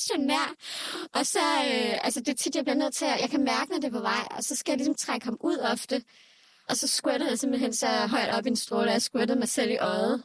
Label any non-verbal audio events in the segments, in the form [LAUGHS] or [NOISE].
reaktionær. Og så, øh, altså det er tit, jeg bliver nødt til at, jeg kan mærke, når det er på vej, og så skal jeg ligesom trække ham ud ofte. Og så squirtede jeg simpelthen så højt op i en stråle, og jeg squirtede mig selv i øjet.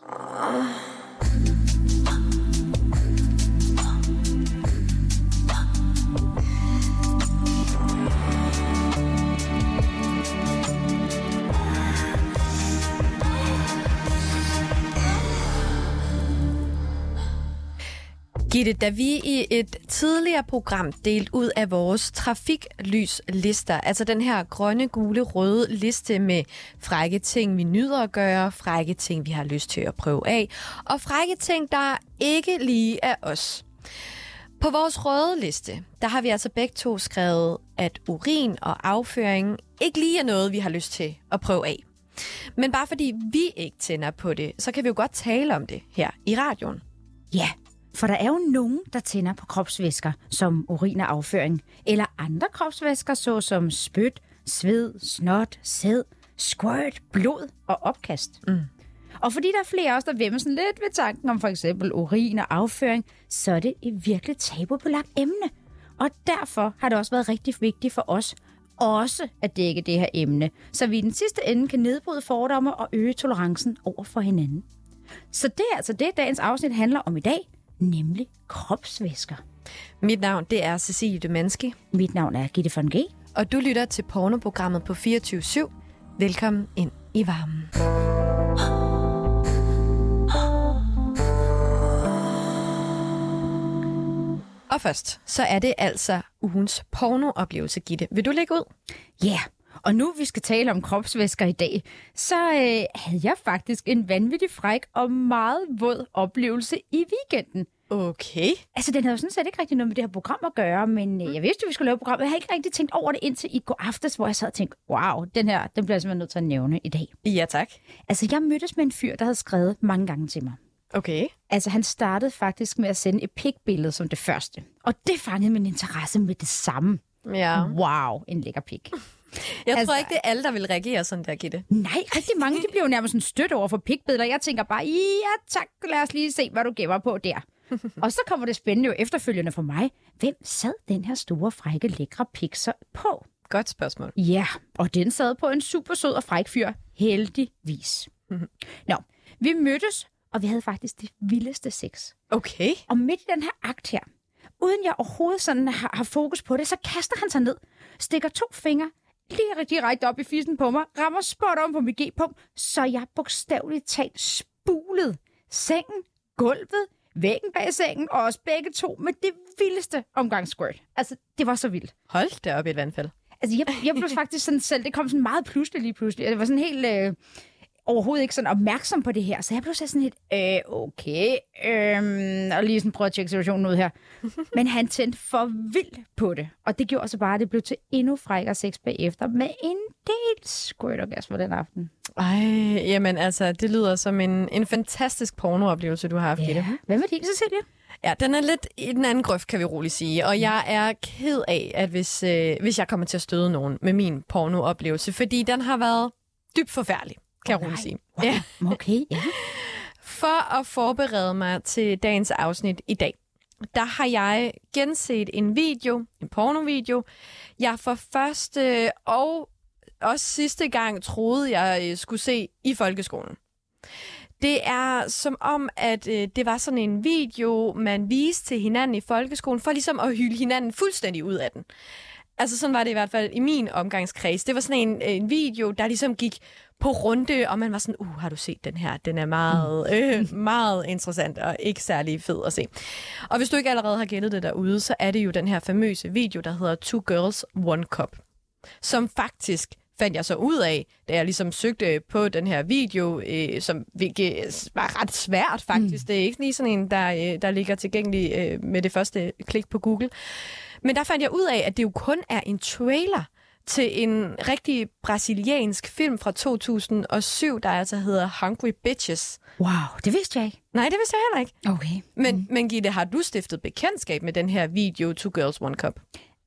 Gitte, da vi i et tidligere program delte ud af vores trafiklyslister, altså den her grønne, gule, røde liste med frække ting, vi nyder at gøre, frække ting, vi har lyst til at prøve af, og frække ting, der ikke lige er os. På vores røde liste, der har vi altså begge to skrevet, at urin og afføring ikke lige er noget, vi har lyst til at prøve af. Men bare fordi vi ikke tænder på det, så kan vi jo godt tale om det her i radioen. Ja, for der er jo nogen, der tænder på kropsvæsker, som urin og afføring, eller andre kropsvæsker, såsom spyt, sved, snot, sæd, squirt, blod og opkast. Mm. Og fordi der er flere af os, der vemmer sådan lidt ved tanken om for eksempel urin og afføring, så er det et virkelig tabubelagt emne. Og derfor har det også været rigtig vigtigt for os også at dække det her emne, så vi i den sidste ende kan nedbryde fordomme og øge tolerancen over for hinanden. Så det er altså det, dagens afsnit handler om i dag, nemlig kropsvæsker. Mit navn, det er Cecilie Demanski. Mit navn er Gitte von G. Og du lytter til pornoprogrammet på 24 Velkommen ind i varmen. Og først, så er det altså ugens pornooplevelse, Gitte. Vil du lægge ud? Ja, yeah. Og nu vi skal tale om kropsvæsker i dag, så øh, havde jeg faktisk en vanvittig fræk og meget våd oplevelse i weekenden. Okay. Altså, den havde jo sådan set ikke rigtig noget med det her program at gøre, men øh, jeg vidste jo, vi skulle lave program. Jeg har ikke rigtig tænkt over det indtil i går aftes, hvor jeg sad og tænkte, wow, den her, den bliver jeg simpelthen nødt til at nævne i dag. Ja, tak. Altså, jeg mødtes med en fyr, der havde skrevet mange gange til mig. Okay. Altså, han startede faktisk med at sende et pikbillede som det første. Og det fangede min interesse med det samme. Ja. Wow, en lækker pik. Jeg altså, tror ikke, det er alle, der vil reagere sådan der, Gitte. Nej, rigtig mange de bliver jo nærmest sådan stødt over for pikbilleder. Jeg tænker bare, ja tak, lad os lige se, hvad du gemmer på der. [LAUGHS] og så kommer det spændende jo efterfølgende for mig. Hvem sad den her store, frække, lækre pik så på? Godt spørgsmål. Ja, og den sad på en super sød og fræk fyr. Heldigvis. Nå, vi mødtes, og vi havde faktisk det vildeste sex. Okay. Og midt i den her akt her, uden jeg overhovedet sådan har, har fokus på det, så kaster han sig ned, stikker to fingre lige direkte op i fissen på mig, rammer spot om på mit G-punkt, så jeg bogstaveligt talt spulet sengen, gulvet, væggen bag sengen, og også begge to med det vildeste omgang squirt. Altså, det var så vildt. Hold da op i et vandfald. Altså, jeg, jeg blev faktisk sådan selv, det kom sådan meget pludselig lige pludselig. Det var sådan helt... Øh, overhovedet ikke sådan opmærksom på det her. Så jeg blev så sådan lidt, øh, okay, øh, og lige sådan prøve at tjekke situationen ud her. [LAUGHS] Men han tændte for vildt på det, og det gjorde så bare, at det blev til endnu frækkere sex bagefter, med en del squirtergasmer den aften. Ej, jamen altså, det lyder som en, en fantastisk pornooplevelse, du har haft, Ja. Hvad med din, Cecilia? Ja, den er lidt i den anden grøft, kan vi roligt sige. Og jeg er ked af, at hvis, øh, hvis jeg kommer til at støde nogen med min pornooplevelse, fordi den har været dybt forfærdelig, kan jeg roligt sige. Ja. [LAUGHS] Okay, ja. For at forberede mig til dagens afsnit i dag, der har jeg genset en video, en pornovideo, jeg for første og også sidste gang troede, jeg øh, skulle se i folkeskolen. Det er som om, at øh, det var sådan en video, man viste til hinanden i folkeskolen, for ligesom at hylde hinanden fuldstændig ud af den. Altså sådan var det i hvert fald i min omgangskreds. Det var sådan en, en video, der ligesom gik på runde, og man var sådan, uh, har du set den her? Den er meget, øh, meget interessant og ikke særlig fed at se. Og hvis du ikke allerede har gættet det derude, så er det jo den her famøse video, der hedder Two Girls, One Cup, som faktisk fandt jeg så ud af, da jeg ligesom søgte på den her video, øh, som hvilket var ret svært faktisk. Mm. Det er ikke lige sådan en, der, øh, der ligger tilgængelig øh, med det første klik på Google. Men der fandt jeg ud af, at det jo kun er en trailer til en rigtig brasiliansk film fra 2007, der altså hedder Hungry Bitches. Wow, det vidste jeg ikke. Nej, det vidste jeg heller ikke. Okay. Men, mm. men Gitte, har du stiftet bekendtskab med den her video, Two Girls, One Cup?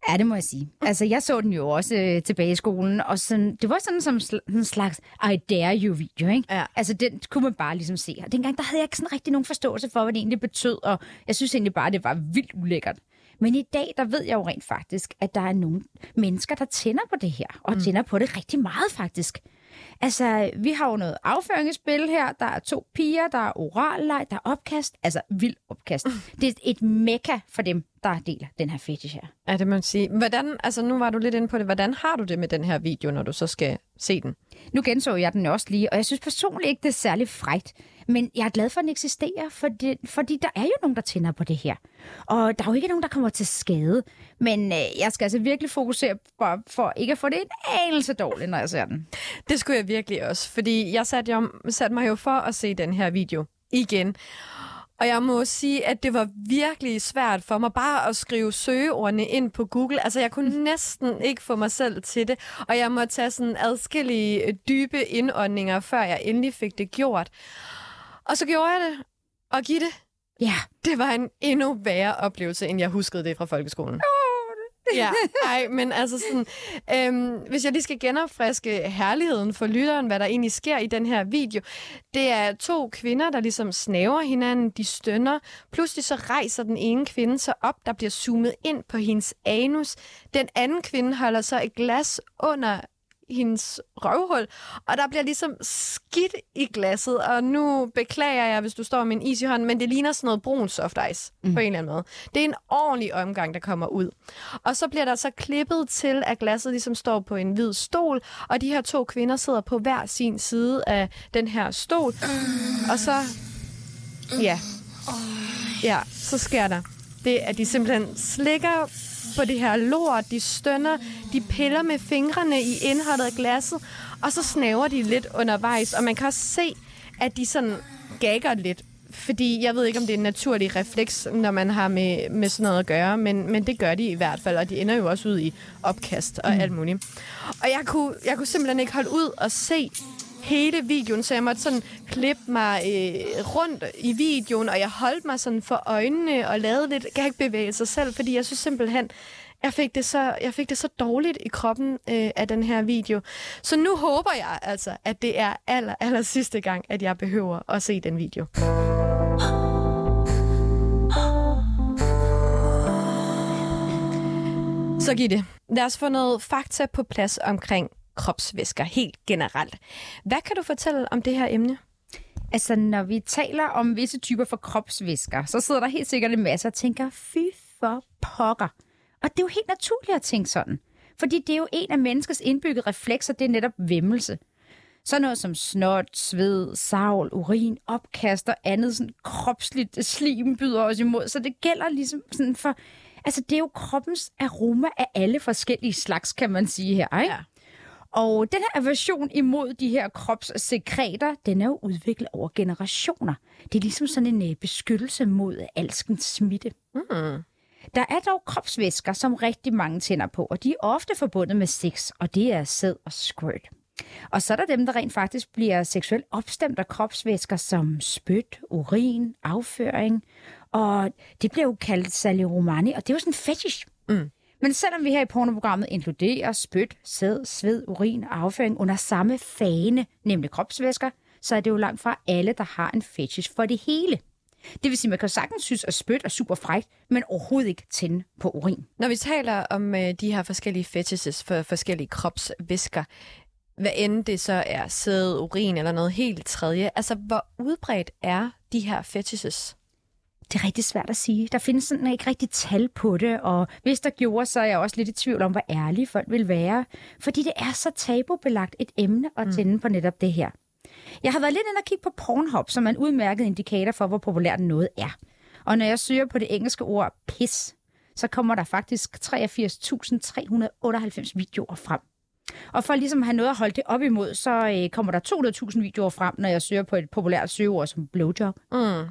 Ja, det må jeg sige. Altså, jeg så den jo også øh, tilbage i skolen, og sådan, det var sådan som sl- en slags I dare you video, ikke? Ja. Altså, den kunne man bare ligesom se. Og dengang, der havde jeg ikke sådan rigtig nogen forståelse for, hvad det egentlig betød, og jeg synes egentlig bare, det var vildt ulækkert. Men i dag, der ved jeg jo rent faktisk, at der er nogle mennesker, der tænder på det her, og mm. tænder på det rigtig meget faktisk. Altså, vi har jo noget afføringsspil her. Der er to piger, der er oralleg, der er opkast. Altså, vild opkast. [LAUGHS] Det er et mekka for dem, der deler den her fetish her. Ja, det må man sige. Hvordan, altså nu var du lidt inde på det. Hvordan har du det med den her video, når du så skal se den? Nu genså jeg den også lige, og jeg synes personligt ikke, det er særlig frægt. Men jeg er glad for, at den eksisterer, fordi, fordi der er jo nogen, der tænder på det her. Og der er jo ikke nogen, der kommer til skade. Men øh, jeg skal altså virkelig fokusere på, for ikke at få det en anelse dårligt, når jeg ser den. Det skulle jeg virkelig også, fordi jeg satte, jo, satte mig jo for at se den her video igen. Og jeg må sige, at det var virkelig svært for mig bare at skrive søgeordene ind på Google. Altså, jeg kunne næsten ikke få mig selv til det. Og jeg måtte tage sådan adskillige øh, dybe indåndinger, før jeg endelig fik det gjort. Og så gjorde jeg det. Og Gitte, Ja, det var en endnu værre oplevelse, end jeg huskede det fra folkeskolen. Ja, ej, men altså sådan, øhm, hvis jeg lige skal genopfriske herligheden for lytteren, hvad der egentlig sker i den her video, det er to kvinder, der ligesom snaver hinanden, de stønner, pludselig så rejser den ene kvinde sig op, der bliver zoomet ind på hendes anus, den anden kvinde holder så et glas under hendes røvhul, og der bliver ligesom skidt i glasset, og nu beklager jeg, hvis du står med en is i hånden, men det ligner sådan noget brun soft ice mm. på en eller anden måde. Det er en ordentlig omgang, der kommer ud. Og så bliver der så klippet til, at glasset ligesom står på en hvid stol, og de her to kvinder sidder på hver sin side af den her stol, og så... Ja. Ja, så sker der det, at de simpelthen slikker på det her lort, de stønner, de piller med fingrene i indholdet af glasset, og så snaver de lidt undervejs, og man kan også se, at de sådan gagger lidt. Fordi jeg ved ikke, om det er en naturlig refleks, når man har med, med sådan noget at gøre, men, men det gør de i hvert fald, og de ender jo også ud i opkast og mm. alt muligt. Og jeg kunne, jeg kunne simpelthen ikke holde ud og se hele videoen, så jeg måtte sådan klippe mig øh, rundt i videoen, og jeg holdt mig sådan for øjnene og lavede lidt gagbevægelser selv, fordi jeg synes simpelthen, jeg fik det så, jeg fik det så dårligt i kroppen øh, af den her video. Så nu håber jeg altså, at det er aller, aller sidste gang, at jeg behøver at se den video. Så Gitte, lad os få noget fakta på plads omkring kropsvæsker helt generelt. Hvad kan du fortælle om det her emne? Altså, når vi taler om visse typer for kropsvæsker, så sidder der helt sikkert en masse og tænker, fy for pokker. Og det er jo helt naturligt at tænke sådan. Fordi det er jo en af menneskets indbyggede reflekser, det er netop vemmelse. Så noget som snot, sved, savl, urin, opkast og andet sådan kropsligt slim byder os imod. Så det gælder ligesom sådan for... Altså, det er jo kroppens aroma af alle forskellige slags, kan man sige her, ikke? Ja. Og den her aversion imod de her kropssekreter, den er jo udviklet over generationer. Det er ligesom sådan en øh, beskyttelse mod alskens smitte. Mm. Der er dog kropsvæsker, som rigtig mange tænder på, og de er ofte forbundet med sex, og det er sæd og squirt. Og så er der dem, der rent faktisk bliver seksuelt opstemt af kropsvæsker som spyt, urin, afføring. Og det bliver jo kaldt sali romani, og det er jo sådan en fetish. Mm. Men selvom vi her i pornoprogrammet inkluderer spyt, sæd, sved, urin og afføring under samme fane, nemlig kropsvæsker, så er det jo langt fra alle, der har en fetish for det hele. Det vil sige, at man kan sagtens synes, at spyt er super frækt, men overhovedet ikke tænde på urin. Når vi taler om øh, de her forskellige fetishes for forskellige kropsvæsker, hvad end det så er sæd, urin eller noget helt tredje, altså hvor udbredt er de her fetishes? Det er rigtig svært at sige. Der findes sådan ikke rigtig tal på det, og hvis der gjorde, så er jeg også lidt i tvivl om, hvor ærlige folk vil være. Fordi det er så tabubelagt et emne at tænde mm. på netop det her. Jeg har været lidt inde og kigge på Pornhub, som er en udmærket indikator for, hvor populært noget er. Og når jeg søger på det engelske ord pis, så kommer der faktisk 83.398 videoer frem. Og for ligesom at have noget at holde det op imod, så øh, kommer der 200.000 videoer frem, når jeg søger på et populært søgeord som blowjob. Mm.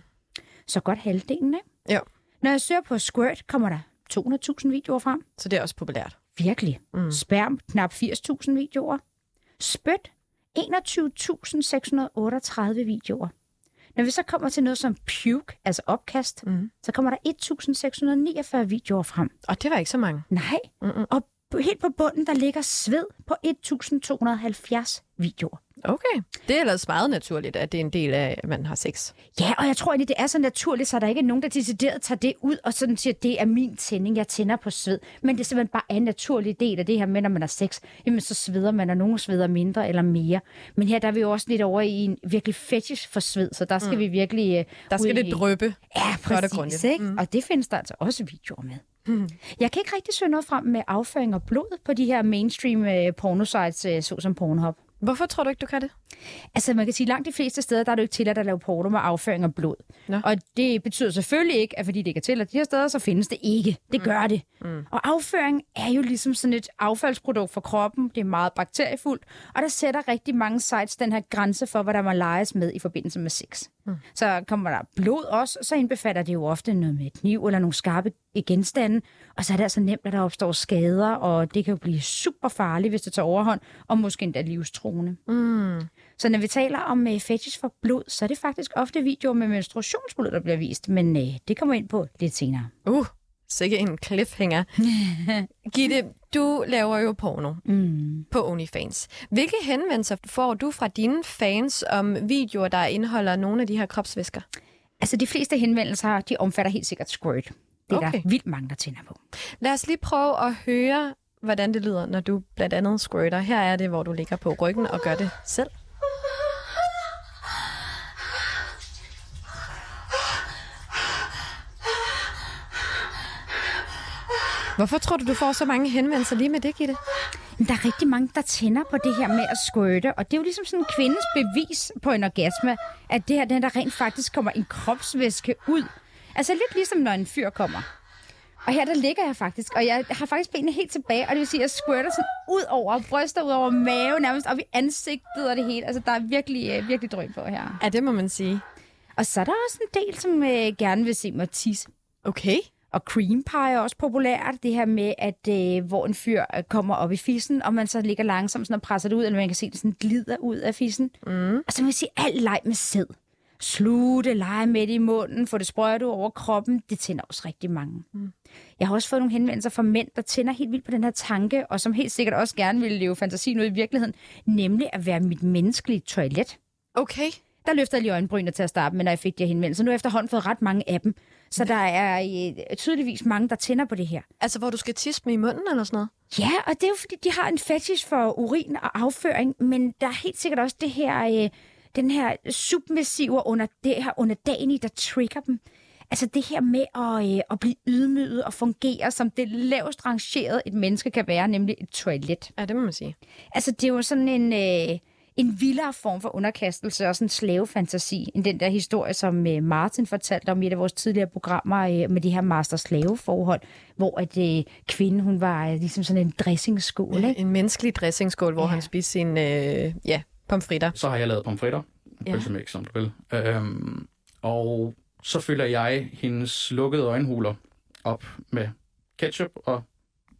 Så godt halvdelen, ikke? Jo. Når jeg søger på squirt, kommer der 200.000 videoer frem. Så det er også populært. Virkelig. Mm. Sperm, knap 80.000 videoer. Spyt, 21.638 videoer. Når vi så kommer til noget som puke, altså opkast, mm. så kommer der 1.649 videoer frem. Og det var ikke så mange. Nej. Mm-mm. Og helt på bunden, der ligger sved på 1.270 videoer. Okay. Det er ellers meget naturligt, at det er en del af, at man har sex. Ja, og jeg tror egentlig, det er så naturligt, så der ikke er nogen, der decideret tager det ud og sådan siger, det er min tænding, jeg tænder på sved. Men det er simpelthen bare en naturlig del af det her med, når man har sex. Jamen, så sveder man, og nogen sveder mindre eller mere. Men her der er vi jo også lidt over i en virkelig fetish for sved, så der skal mm. vi virkelig... Uh, Der skal det i- drøbe. Ja, præcis, ikke? Mm. Og det findes der altså også videoer med. [LAUGHS] Jeg kan ikke rigtig søge noget frem med afføring og blod på de her mainstream uh, pornosites, uh, såsom Pornhub. Hvorfor tror du ikke, du kan det? Altså, man kan sige, langt de fleste steder, der er det ikke tilladt at lave porno med afføring og blod. Nå. Og det betyder selvfølgelig ikke, at fordi det ikke er tilladt de her steder, så findes det ikke. Det gør det. Mm. Og afføring er jo ligesom sådan et affaldsprodukt for kroppen. Det er meget bakteriefuldt, og der sætter rigtig mange sites den her grænse for, hvad der må leges med i forbindelse med sex. Mm. Så kommer der blod også, så indbefatter det jo ofte noget med kniv eller nogle skarpe genstande, og så er det altså nemt, at der opstår skader, og det kan jo blive super farligt, hvis det tager overhånd, og måske endda livstruende. Mm. Så når vi taler om uh, fetish for blod, så er det faktisk ofte videoer med menstruationsblod, der bliver vist. Men uh, det kommer vi ind på lidt senere. Uh, sikke en cliffhanger. [LAUGHS] Gitte, du laver jo porno Mm. på OnlyFans. Hvilke henvendelser får du fra dine fans om videoer, der indeholder nogle af de her kropsvæsker? Altså, de fleste henvendelser, de omfatter helt sikkert squirt. Det er. Okay. der vildt mange, der tænder på. Lad os lige prøve at høre, hvordan det lyder, når du blandt andet squirter. Her er det, hvor du ligger på ryggen og gør det selv. Hvorfor tror du, du får så mange henvendelser lige med det, Gitte? Der er rigtig mange, der tænder på det her med at skøjte, og det er jo ligesom sådan en kvindes bevis på en orgasme, at det her, den der rent faktisk kommer en kropsvæske ud. Altså lidt ligesom, når en fyr kommer. Og her der ligger jeg faktisk, og jeg har faktisk benene helt tilbage, og det vil sige, at jeg squirter sådan ud over bryster, ud over mave, nærmest op i ansigtet og det hele. Altså, der er virkelig, øh, virkelig drøm på her. Ja, det må man sige. Og så er der også en del, som øh, gerne vil se mig tisse. Okay. Og cream pie er også populært. Det her med, at øh, hvor en fyr øh, kommer op i fissen, og man så ligger langsomt sådan og presser det ud, eller man kan se, det sådan glider ud af fissen. Mm. Og så må jeg sige, alt leg med sæd. Slutte, lege med det i munden, få det sprøjtet over kroppen, det tænder også rigtig mange. Mm. Jeg har også fået nogle henvendelser fra mænd, der tænder helt vildt på den her tanke, og som helt sikkert også gerne vil leve fantasien ud i virkeligheden, nemlig at være mit menneskelige toilet. Okay. Der løfter jeg lige øjenbrynene til at starte med, når jeg fik de her henvendelser. Nu har jeg efterhånden fået ret mange af dem, så der er øh, tydeligvis mange, der tænder på det her. Altså, hvor du skal tisse med i munden eller sådan noget? Ja, og det er jo fordi, de har en fetish for urin og afføring, men der er helt sikkert også det her, øh, den her submissive under det her underdanige, der trigger dem. Altså det her med at, øh, at blive ydmyget og fungere som det lavest rangerede et menneske kan være, nemlig et toilet. Ja, det må man sige. Altså det er jo sådan en, øh, en vildere form for underkastelse og sådan en slavefantasi, end den der historie, som øh, Martin fortalte om i et af vores tidligere programmer øh, med de her master-slave-forhold, hvor at øh, kvinden, hun var øh, ligesom sådan en dressingskål, ikke? En menneskelig dressingskål, hvor ja. han spiste sin, øh, ja, pomfritter. Så har jeg lavet pomfritter. Ja. Pølsemix, som du vil. Øhm, og så fylder jeg hendes lukkede øjenhuler op med ketchup og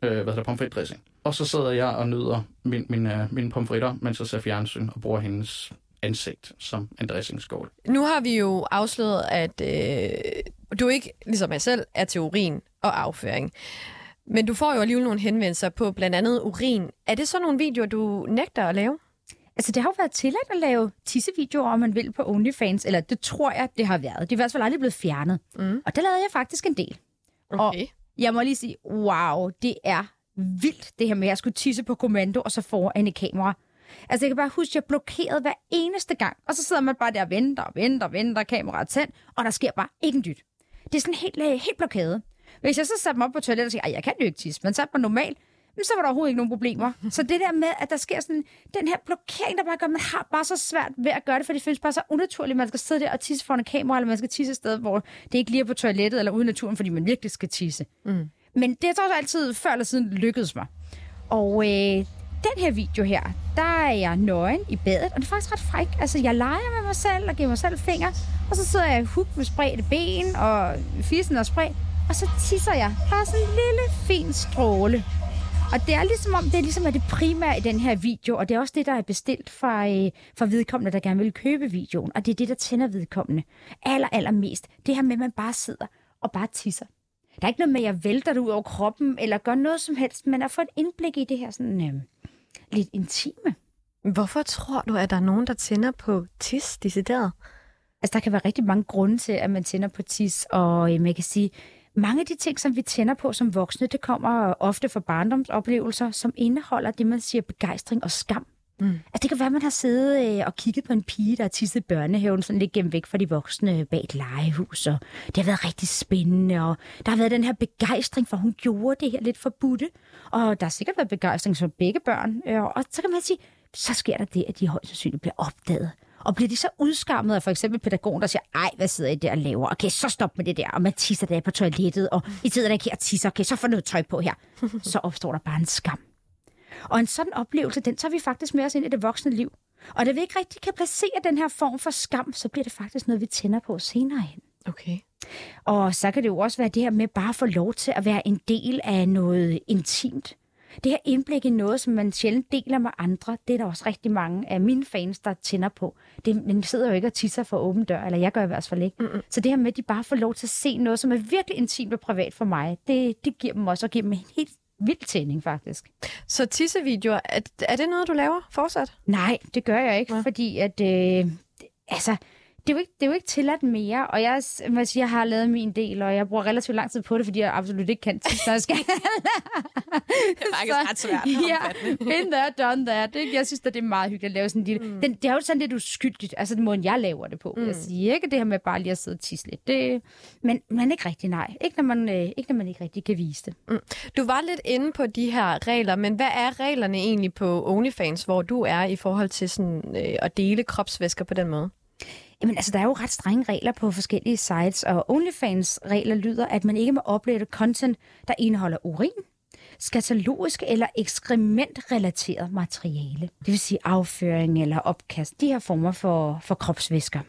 øh, hvad hedder det, pomfritdressing. Og så sidder jeg og nyder min, min, øh, mine pomfritter, mens jeg ser fjernsyn og bruger hendes ansigt som en dressingskål. Nu har vi jo afsløret, at øh, du ikke, ligesom mig selv, er til urin og afføring. Men du får jo alligevel nogle henvendelser på blandt andet urin. Er det så nogle videoer, du nægter at lave? Altså, det har jo været tilladt at lave tissevideoer, om man vil, på OnlyFans, eller det tror jeg, det har været. Det er i hvert fald aldrig blevet fjernet. Mm. Og der lavede jeg faktisk en del. Okay. Jeg må lige sige, wow, det er vildt, det her med, at jeg skulle tisse på kommando, og så foran i kamera. Altså, jeg kan bare huske, at jeg blokerede hver eneste gang. Og så sidder man bare der og venter og venter og venter, kameraet er tændt, og der sker bare ikke en dyt. Det er sådan helt, øh, helt blokade. Hvis jeg så satte mig op på toilettet og siger, at jeg kan jo ikke tisse, men satte mig normalt, så var der overhovedet ikke nogen problemer. Så det der med, at der sker sådan den her blokering, der bare gør, at man har bare så svært ved at gøre det, for det føles bare så unaturligt, at man skal sidde der og tisse foran et kamera, eller man skal tisse et sted, hvor det ikke lige er på toilettet eller ude i naturen, fordi man virkelig skal tisse. Mm. Men det har så altid før eller siden lykkedes mig. Og øh, den her video her, der er jeg nøgen i badet, og det er faktisk ret fræk. Altså, jeg leger med mig selv og giver mig selv fingre, og så sidder jeg i huk med spredte ben og fissen og spredt, og så tisser jeg. Bare sådan en lille, fin stråle. Og det er ligesom om, det er ligesom er det primære i den her video, og det er også det, der er bestilt fra, øh, fra vedkommende, der gerne vil købe videoen. Og det er det, der tænder vedkommende. Aller, allermest. Det her med, at man bare sidder og bare tisser. Der er ikke noget med, at jeg vælter det ud over kroppen, eller gør noget som helst, men at få et indblik i det her sådan øh, lidt intime. Hvorfor tror du, at der er nogen, der tænder på tis decideret? Altså, der kan være rigtig mange grunde til, at man tænder på tis, og øh, man kan sige, mange af de ting, som vi tænder på som voksne, det kommer ofte fra barndomsoplevelser, som indeholder det, man siger begejstring og skam. Mm. Altså, det kan være, at man har siddet øh, og kigget på en pige, der har tisset børnehaven, sådan lidt gennem væk fra de voksne bag et legehus, og det har været rigtig spændende, og der har været den her begejstring, for hun gjorde det her lidt forbudte, og der har sikkert været begejstring for begge børn, øh, og så kan man sige, så sker der det, at de højst sandsynligt bliver opdaget. Og bliver de så udskammet af for eksempel pædagogen, der siger, ej, hvad sidder I der og laver? Okay, så stop med det der. Og man tisser der på toilettet, og I sidder der ikke her og tisser. Okay, så får noget tøj på her. [LAUGHS] Så opstår der bare en skam. Og en sådan oplevelse, den tager vi faktisk med os ind i det voksne liv. Og da vi ikke rigtig kan placere den her form for skam, så bliver det faktisk noget, vi tænder på senere hen. Okay. Og så kan det jo også være det her med bare at få lov til at være en del af noget intimt. Det her indblik i noget, som man sjældent deler med andre, det er der også rigtig mange af mine fans, der tænder på. Det, man sidder jo ikke og tisser for åben dør, eller jeg gør i hvert fald ikke. Mm-hmm. Så det her med, at de bare får lov til at se noget, som er virkelig intimt og privat for mig, det, det giver dem også og giver dem en helt vild tænding, faktisk. Så tissevideoer, er, er det noget, du laver fortsat? Nej, det gør jeg ikke, ja. fordi at... Øh, altså, det er, jo ikke, det er jo ikke tilladt mere, og jeg, sige, jeg har lavet min del, og jeg bruger relativt lang tid på det, fordi jeg absolut ikke kan tisse, når jeg skal. [LAUGHS] det er faktisk ret svært. [LAUGHS] Ja, been there, done that. Det, jeg synes, at det er meget hyggeligt at lave sådan en lille... Mm. Den, det er jo sådan lidt uskyldigt, altså den måde, jeg laver det på. Mm. Jeg siger ikke det her med bare lige at sidde og tisse lidt. Det, men, men ikke rigtig nej. Ikke når, man, øh, ikke når man ikke rigtig kan vise det. Mm. Du var lidt inde på de her regler, men hvad er reglerne egentlig på OnlyFans, hvor du er i forhold til sådan, øh, at dele kropsvæsker på den måde? Jamen altså, der er jo ret strenge regler på forskellige sites, og OnlyFans regler lyder, at man ikke må opleve content, der indeholder urin, skatalogisk eller ekskrementrelateret materiale. Det vil sige afføring eller opkast. De her former for, for kropsvæsker.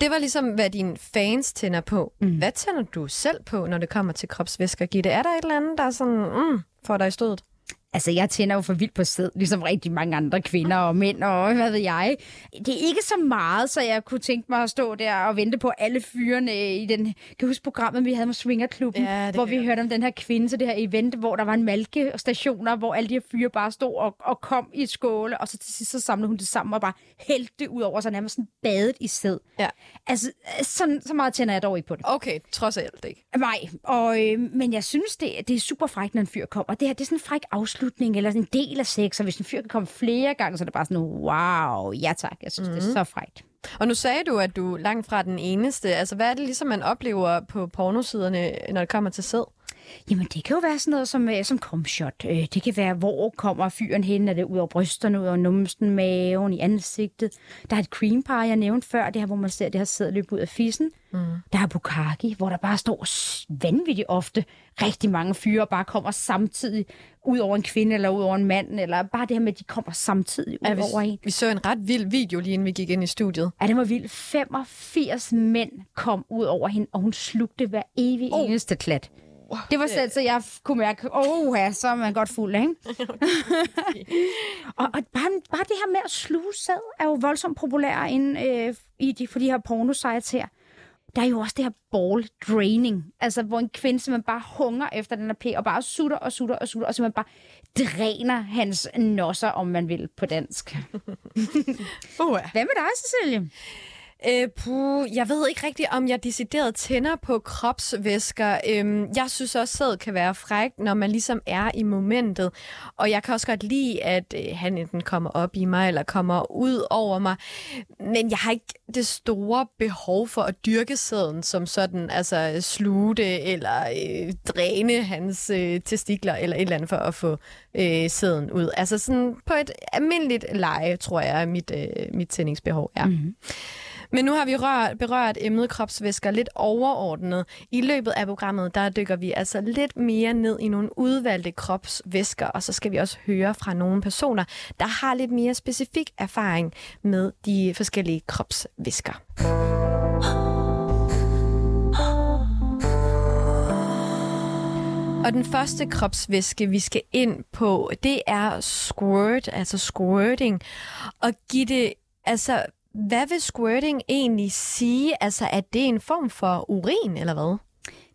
Det var ligesom, hvad dine fans tænder på. Mm. Hvad tænder du selv på, når det kommer til kropsvæsker, Gitte? Er der et eller andet, der er sådan, mm, får dig i stødet? Altså, jeg tænder jo for vildt på sæd, ligesom rigtig mange andre kvinder og mænd og hvad ved jeg. Det er ikke så meget, så jeg kunne tænke mig at stå der og vente på alle fyrene i den... Kan du huske programmet, vi havde med Swingerklubben? Ja, hvor vi jeg. hørte om den her kvinde til det her event, hvor der var en malkestationer, hvor alle de her fyre bare stod og, og kom i skåle, og så til sidst så samlede hun det sammen og bare hældte det ud over, så nærmest sådan badet i sæd. Ja. Altså, sådan, så meget tænder jeg dog ikke på det. Okay, trods alt ikke. Nej, og, øh, men jeg synes, det, det er super frækt, når en fyr kommer. Det her, det er sådan en fræk afslutning afslutning, eller en del af sex, og hvis en fyr kan komme flere gange, så er det bare sådan, wow, ja tak, jeg synes, mm-hmm. det er mhm. så frækt. Og nu sagde du, at du er langt fra den eneste. Altså, hvad er det ligesom, man oplever på pornosiderne, når det kommer til sæd? Jamen, det kan jo være sådan noget som, øh, som comshot. Øh, det kan være, hvor kommer fyren hen? Er det ud over brysterne, ud over numsten, maven, i ansigtet? Der er et cream pie, jeg nævnte før, det her, hvor man ser det her sæd løbe ud af fissen. Mm. Der er bukaki, hvor der bare står vanvittigt ofte rigtig mange fyre, bare kommer samtidig ud over en kvinde, eller ud over en mand, eller bare det her med, at de kommer samtidig ud ja, vi, over en. Vi så en ret vild video lige inden vi gik ind i studiet. Ja, det var vildt. 85 mænd kom ud over hende, og hun slugte hver evig oh. eneste klat. Det var selv, så jeg kunne mærke, åh, oh, ja, så er man godt fuld, ikke? [LAUGHS] og, og bare, bare det her med at sluge sæd er jo voldsomt populært inde øh, i de, for de her pornosites her. Der er jo også det her ball draining, altså hvor en kvinde simpelthen bare hunger efter den her p, og bare sutter og sutter og sutter, og simpelthen bare dræner hans nosser, om man vil på dansk. [LAUGHS] Hvad med dig, Cecilie? Øh, puh, jeg ved ikke rigtigt, om jeg decideret tænder på kropsvæsker. Øhm, jeg synes også, sæd kan være frækt, når man ligesom er i momentet. Og jeg kan også godt lide, at øh, han enten kommer op i mig, eller kommer ud over mig. Men jeg har ikke det store behov for at dyrke sæden som sådan, altså øh, sluge det, eller øh, dræne hans øh, testikler, eller et eller andet for at få øh, sæden ud. Altså sådan på et almindeligt leje, tror jeg, mit, øh, mit tændingsbehov er. Mm-hmm. Men nu har vi rørt, berørt emnet kropsvæsker lidt overordnet. I løbet af programmet, der dykker vi altså lidt mere ned i nogle udvalgte kropsvæsker, og så skal vi også høre fra nogle personer, der har lidt mere specifik erfaring med de forskellige kropsvæsker. Og den første kropsvæske, vi skal ind på, det er squirt, altså squirting. Og Gitte, altså, hvad vil squirting egentlig sige? Altså, er det en form for urin, eller hvad?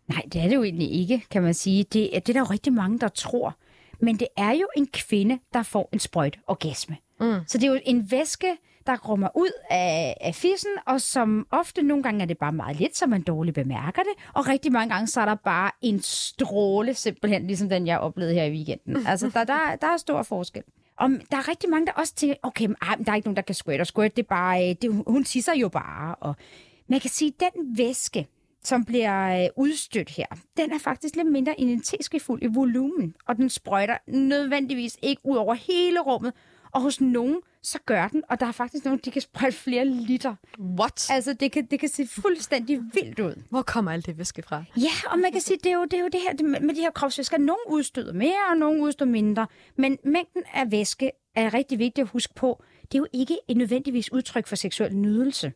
Nej, det er det jo egentlig ikke, kan man sige. Det, det er der jo rigtig mange, der tror. Men det er jo en kvinde, der får en sprøjt orgasme. Mm. Så det er jo en væske, der rummer ud af, af fissen, og som ofte nogle gange er det bare meget lidt, så man dårligt bemærker det, og rigtig mange gange så er der bare en stråle, simpelthen ligesom den, jeg oplevede her i weekenden. [LAUGHS] Altså, der, der, der er stor forskel. Og der er rigtig mange, der også tænker, okay, men, men der er ikke nogen, der kan squirt, og squirt, det er bare, øh, det, hun tisser jo bare. Og man kan sige, at den væske, som bliver øh, udstødt her, den er faktisk lidt mindre end en teskefuld i volumen, og den sprøjter nødvendigvis ikke ud over hele rummet, og hos nogen, så gør den, og der er faktisk nogen, de kan sprøjte flere liter. What? Altså, det kan, det kan se fuldstændig vildt ud. Hvor kommer alt det væske fra? Ja, og man kan sige, det er jo det, er jo det her det med med de her kropsvæsker. Nogle udstøder mere, og nogle udstøder mindre. Men mængden af væske er rigtig vigtigt at huske på. Det er jo ikke et nødvendigvis udtryk for seksuel nydelse.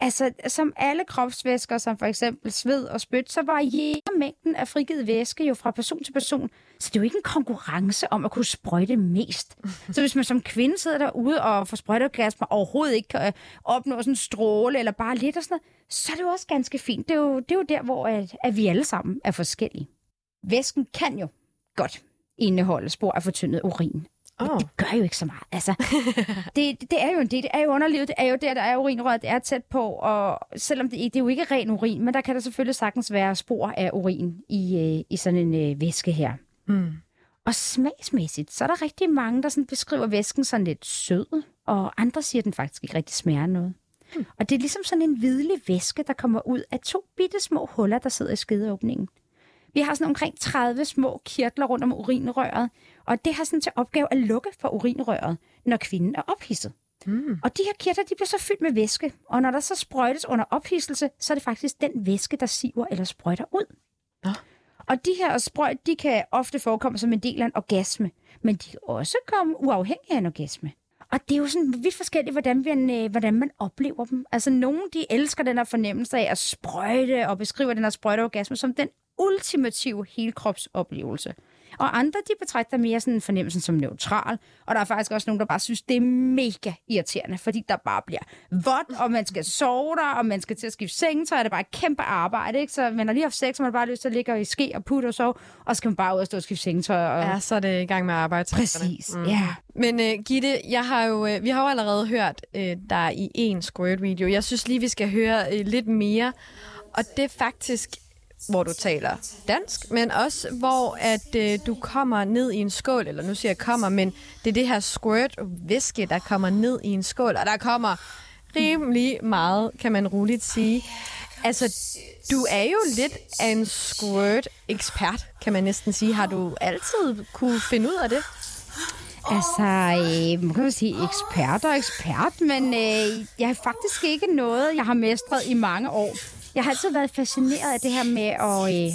Altså, som alle kropsvæsker, som for eksempel sved og spyt, så varierer mængden af frigivet væske jo fra person til person. Så det er jo ikke en konkurrence om at kunne sprøjte mest. Så hvis man som kvinde sidder derude og får sprøjteorgasmer og overhovedet ikke kan øh, opnå sådan en stråle eller bare lidt og sådan noget, så er det jo også ganske fint. Det er jo, det er jo der, hvor at, at vi alle sammen er forskellige. Væsken kan jo godt indeholde spor af fortyndet urin. Oh. det gør jo ikke så meget. Altså, det, det er jo en del. Det er jo underlivet. Det er jo der, der er urinrøret. Det er tæt på. Og selvom det, det er jo ikke ren urin, men der kan der selvfølgelig sagtens være spor af urin i, øh, i sådan en øh, væske her. Mm. Og smagsmæssigt, så er der rigtig mange, der sådan beskriver væsken sådan lidt sød, og andre siger, at den faktisk ikke rigtig smager noget. Hmm. Og det er ligesom sådan en hvidlig væske, der kommer ud af to bitte små huller, der sidder i skedeåbningen. Vi har sådan omkring 30 små kirtler rundt om urinrøret, og det har sådan til opgave at lukke for urinrøret, når kvinden er ophidset. Mm. Og de her kirtler, de bliver så fyldt med væske, og når der så sprøjtes under ophidselse, så er det faktisk den væske, der siver eller sprøjter ud. Nå. Og de her sprøjt, de kan ofte forekomme som en del af en orgasme, men de kan også komme uafhængig af en orgasme. Og det er jo sådan vidt forskelligt, hvordan man, øh, hvordan man oplever dem. Altså, nogen de elsker den her fornemmelse af at sprøjte og beskriver den her sprøjteorgasme som den ultimative helkropsoplevelse. Og andre, de betragter mere sådan fornemmelsen som neutral. Og der er faktisk også nogen, der bare synes, det er mega irriterende, fordi der bare bliver vådt, og man skal sove der, og man skal til at skifte sengetøj, og det er bare et kæmpe arbejde, ikke? Så man har lige haft sex, og man har bare lyst til at ligge i ske og putte og sove, og så skal man bare ud og stå og skifte sengetøj. Og... Ja, så er det i gang med at arbejde. Præcis, mm. ja. Men uh, Gitte, jeg har jo, uh, vi har jo allerede hørt uh, der i en squirt-video. Jeg synes lige, vi skal høre uh, lidt mere. Og det er faktisk, hvor du taler dansk, men også hvor at øh, du kommer ned i en skål, eller nu siger jeg kommer, men det er det her squirt-væske, der kommer ned i en skål, og der kommer rimelig meget, kan man roligt sige. Altså, du er jo lidt af en squirt-ekspert, kan man næsten sige. Har du altid kunne finde ud af det? Altså, øh, man kan jo sige ekspert og ekspert, men øh, jeg har faktisk ikke noget, jeg har mestret i mange år. Jeg har altid været fascineret af det her med at, øh,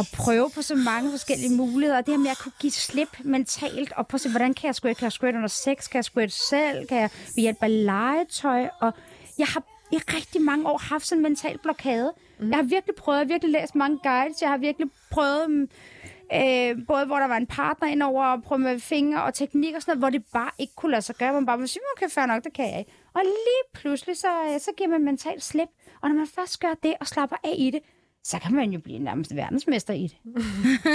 at prøve på så mange forskellige muligheder. Det her med at kunne give slip mentalt, og prøve at se, hvordan kan jeg squirt? Kan jeg squirt under sex? Kan jeg squirt selv? Kan jeg ved hjælp af legetøj? Og jeg har i rigtig mange år haft sådan en mental blokade. Mm. Jeg har virkelig prøvet, jeg har virkelig læst mange guides, jeg har virkelig prøvet mm, Øh, både hvor der var en partner indover og prøve med fingre og teknik og sådan noget, hvor det bare ikke kunne lade sig gøre. Man bare vil sige, okay, fair nok, det kan jeg ikke. Og lige pludselig, så, øh, så giver man mentalt slip. Og når man først gør det og slapper af i det, så kan man jo blive nærmest verdensmester i det.